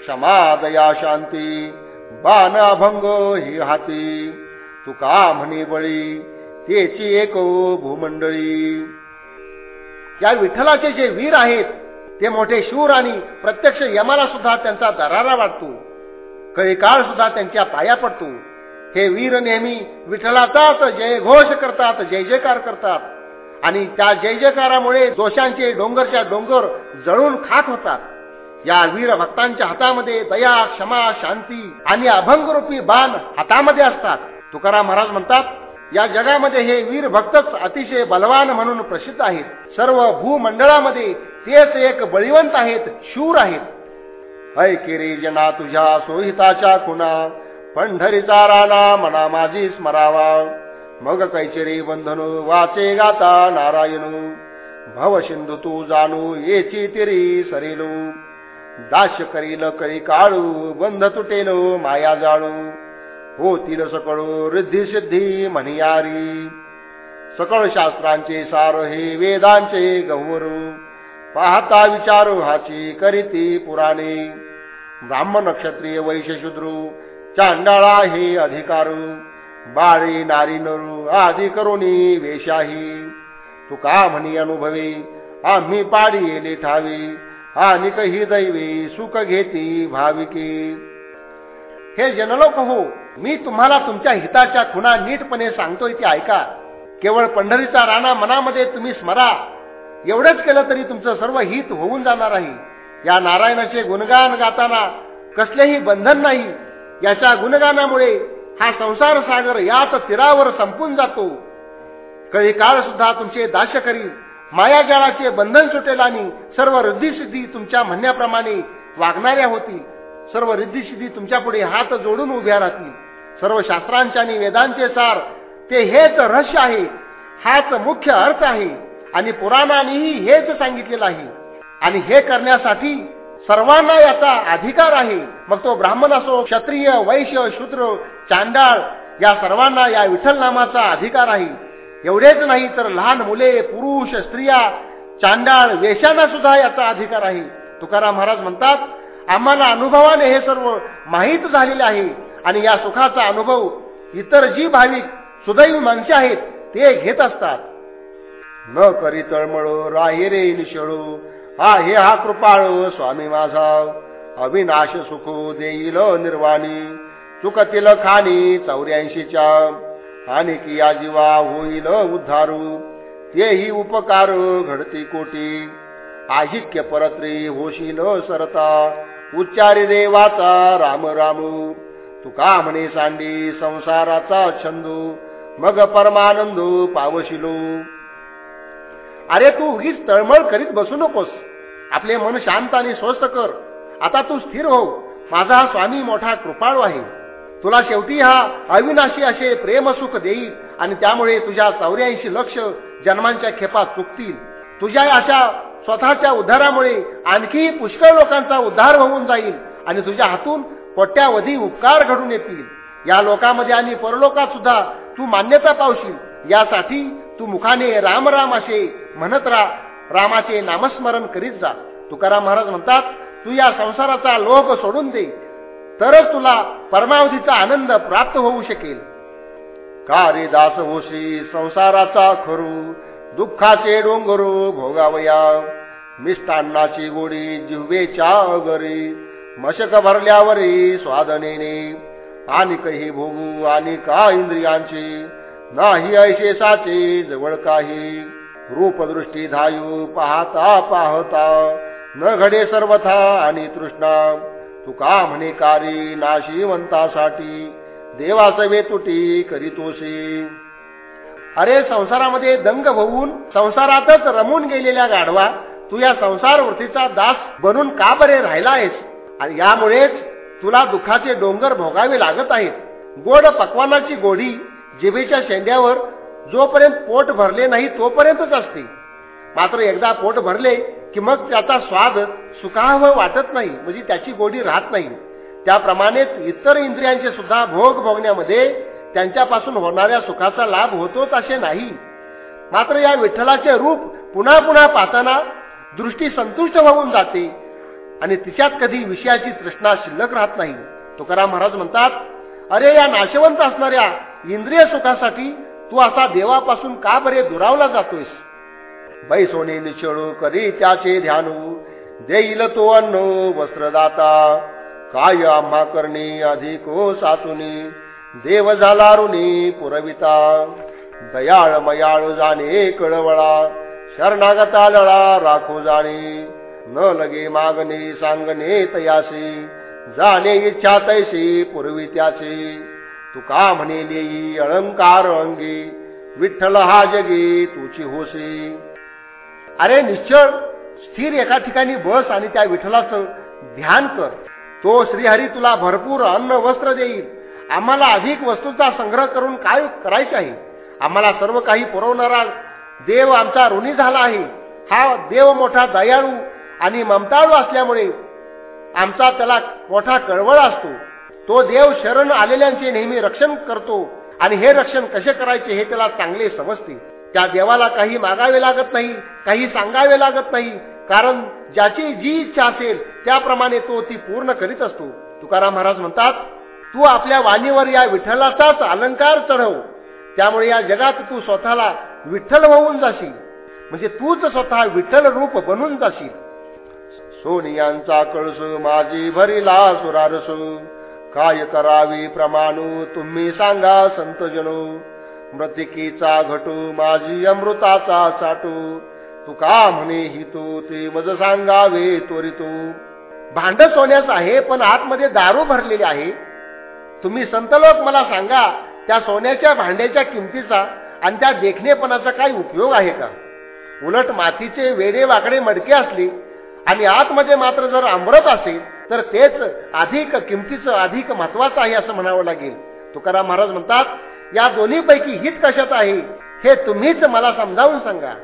क्षमा दया शांती बाण अभंग ही हाती. तुका म्हणे बळी तेची एक भूमंडळी. या विठ्ठलाचे जे वीर आहेत ते मोठे शूर आणि प्रत्यक्ष यमाला सुद्धा त्यांचा दरारा वाटतो. काही काळ सुद्धा त्यांच्या पाया पडतो. हे वीर नेहमी विठ्ठलाचाच जय घोष करतात जय जयकार करतात. आणि त्या जय जयकारामुळे दोषांचे डोंगरच्या डोंगर जळून खाक होतात. या वीर भक्तांच्या हातामध्ये दया क्षमा शांती आणि अभंगरूपी बाण हातामध्ये असतात. तुकाराम महाराज म्हणतात या जगामध्ये हे वीर भक्तच अतिशय बलवान म्हणून प्रसिद्ध आहेत. सर्व भूमंडळामध्ये तेच एक बळीवंत आहेत शूर आहेत. ऐकेरे जना तुझ्या सोहिताच्या खुणा पंढरीचा राणा मना माझी स्मरावा. मग कैचेरी बंधनू वाचे गाता नारायणू. भव सिंधू तू जाणू येची तिरी सरेलो. दाश करील करी काळू बंध तुटेनो माया जाळू. होतील सकळो रिद्धी सिद्धी म्हणियारी सकळ शास्त्रांचे सार हे वेदांचे गौरू. पाहता विचारू हाची करीती पुराणे. ब्राह्मण क्षत्रिय वैश्यशूद्रू चांडाळा हे अधिकारू. बाळी नारी नरू आदी करुणी वेशाही. तुका म्हणी अनुभवे आम्ही पाडी येले ठावे. आणि कही दैवी सुख घेती भाविके. हे जनलोक हो मी तुम्हाला तुमच्या हिताच्या खुणा नीटपणे सांगतोय ते ऐका. केवळ पंढरीचा राणा मनामध्ये तुम्ही स्मरा. एवढंच केलं तरी तुमचं सर्व हित होऊन जाणार आहे. या नारायणाचे गुणगान गाताना कसलेही बंधन नाही. याच्या गुणगानामुळे हा संसार सागर याच तीरावर संपून जातो. काही काळ सुद्धा तुमचे दाश करील मायाजाळाचे बंधन सुटेल आणि सर्व सिद्धी तुमच्या म्हणण्याप्रमाणे वागणाऱ्या होतील. सर्व सिद्धी तुमच्यापुढे हात जोडून उभ्या राहतील. सर्व शास्त्रांचे आणि वेदांचे सार ते हेच रहस्य आहे. हाच मुख्य अर्थ आहे. आणि पुराणानेही हेच सांगितलेलं आहे. आणि हे करण्यासाठी सर्वांना याचा अधिकार आहे. मग तो ब्राह्मण असो क्षत्रिय वैश्य शूद्र चांडाळ या सर्वांना या विठ्ठल नामाचा अधिकार आहे. एवढेच नाही तर लहान मुले पुरुष स्त्रिया चांडाळ वेशांना सुद्धा याचा अधिकार आहे. तुकाराम महाराज म्हणतात आम्हाला अनुभवाने हे सर्व माहीत झालेले आहे आणि या सुखाचा अनुभव इतर जी भाविक सुदैव माणसे आहेत ते घेत असतात. न करी तळमळो राहिरे निशळू हा हे हा कृपाळ स्वामी माझा अविनाश सुख देईल निर्वाणी. चुकतील खाणी चौऱ्याऐंशीच्या. आणि की आजीवा जीवा होईल उद्धारू. तेही उपकार घडती कोटी. आहिक्य परत्री होशील सरता. उच्चारी देवाचा राम रामू. तुका म्हणे सांडी संसाराचा छंदू. मग परमानंद पावशिलो. अरे तू उगीच तळमळ करीत बसू नकोस. आपले मन शांत आणि स्वस्थ कर. आता तू स्थिर हो. माझा हा स्वामी मोठा कृपाळू आहे. तुला शेवटी हा अविनाशी असे प्रेमसुख देईल आणि त्यामुळे तुझ्या चौऱ्याऐंशी लक्ष जन्मांच्या खेपात चुकतील. तुझ्या अशा स्वतःच्या उद्धारामुळे आणखी पुष्कळ लोकांचा उद्धार होऊन जाईल आणि तुझ्या हातून कोट्यावधी उपकार घडून येतील. या लोकांमध्ये आणि परलोकात सुद्धा तू मान्यता पावशील. यासाठी तू मुखाने राम राम असे म्हणत राहा. रामाचे नामस्मरण करीत जा. तुकाराम महाराज म्हणतात तू या संसाराचा लोभ सोडून दे. तरच तुला परमावधीचा आनंद प्राप्त होऊ शकेल. का रे दास होशी संसाराचा खरू दुःखाचे डोंगरू भोगावया. मिष्टान्नाची गोडी जिव्हेच्या अगरी मशक भरल्यावरी स्वादनेने. आणि काही भोगू आणि का इंद्रियांची नाही ऐशेसाचे जवळ काही. रूपदृष्टी धायू पाहता पाहता न घडे सर्वथा आणि तृष्णा. तुका म्हणे कारी नाशिवंतासाठी देवासवे तुटी करीतोसी. अरे संसारामध्ये दंग होऊन संसारातच रमून गेलेल्या गाढवा तू या संसार वृत्तीचा दास बनून का बरे राहिला आहेस आणि यामुळेच तुला दुःखाचे डोंगर भोगावे लागत आहेत. गोड पक्वानाची गोडी जिभेच्या शेंड्यावर जोपर्यंत पोट भरले नाही तोपर्यंतच असते. मात्र एकदा पोट भरले की मग त्याचा स्वाद सुखाव वाटत नाही म्हणजे त्याची गोडी राहत नाही. त्याप्रमाणेच इतर इंद्रियांचे सुद्धा भोग भोगण्यामध्ये त्यांच्यापासून होणाऱ्या सुखाचा लाभ होतोच असे नाही. मात्र या विठ्ठलाचे रूप पुन्हा पुन्हा पाहताना दृष्टी संतुष्ट होऊन जाते आणि तिच्यात कधी विषयाची तृष्णा शिल्लक राहत नाही. तुकाराम महाराज म्हणतात अरे या नाशवंत असणाऱ्या इंद्रिय सुखासाठी तू असा देवापासून का बरे दुरावला जातोयस? बैसोने निचळू करी त्याचे ध्यानू देईल तो अन्न वस्त्रदाता. काय आम्हा करणे अधिक हो साचुनी देव झाला रुणी पुरविता. दयाळ मयाळ जाणे कळवळा. शरणागता लळा राखो जाणे. न लगे मागणे सांगणे तयासी. जाणे इच्छा तैसी पूर्वी त्याची. तुका म्हणे अळंकार अलंकार अंगी? विठ्ठल हा जगी तुची होसे अरे निश्चळ स्थिर एका ठिकाणी बस आणि त्या विठ्ठलाचं ध्यान कर. तो श्रीहरी तुला भरपूर अन्न वस्त्र देईल. आम्हाला अधिक वस्तूचा संग्रह करून काय करायचे आहे? आम्हाला सर्व काही पुरवणारा देव आमचा ऋणी झाला आहे. हा देव मोठा दयाळू आणि ममताळू असल्यामुळे आमचा त्याला मोठा कळवळ असतो. तो देव शरण आलेल्यांचे नेहमी रक्षण करतो. आणि हे रक्षण कसे करायचे हे त्याला चांगले समजते. त्या देवाला काही मागावे लागत नाही काही सांगावे लागत नाही. कारण ज्याची जी इच्छा असेल त्याप्रमाणे तो ती पूर्ण करीत असतो. तुकाराम महाराज म्हणतात तू आपल्या वाणीवर या विठ्ठलाचाच अलंकार चढव. त्यामुळे या जगात तू स्वतःला विठ्ठल होऊन जाशील. म्हणजे तूच स्वतः विठ्ठल रूप बनून जाशील. सोनियांचा कळस माझी भरिला सुरारसू. काय करावी प्रमाणू तुम्ही सांगा संतजनो. मृतिकीचा घटू माझी अमृताचा साठू. तू का म्हणे हि तू ते मज सांगावे त्वरितो. भांड सोन्याचं आहे पण आतमध्ये दारू भरलेली आहे. तुम्ही संतलोक मला सांगा त्या सोन्याच्या भांड्याच्या किमतीचा आणि त्या देखणेपणाचा काही उपयोग आहे का? उलट मातीचे वेडे वाकडे मडके असले आणि आतमध्ये मात्र जर आंबरत असेल तर तेच अधिक किमतीचं अधिक महत्वाचं आहे असं म्हणावं लागेल. तुकाराम महाराज म्हणतात या दोन्ही पैकी हित कशात आहे हे तुम्हीच मला समजावून सांगा.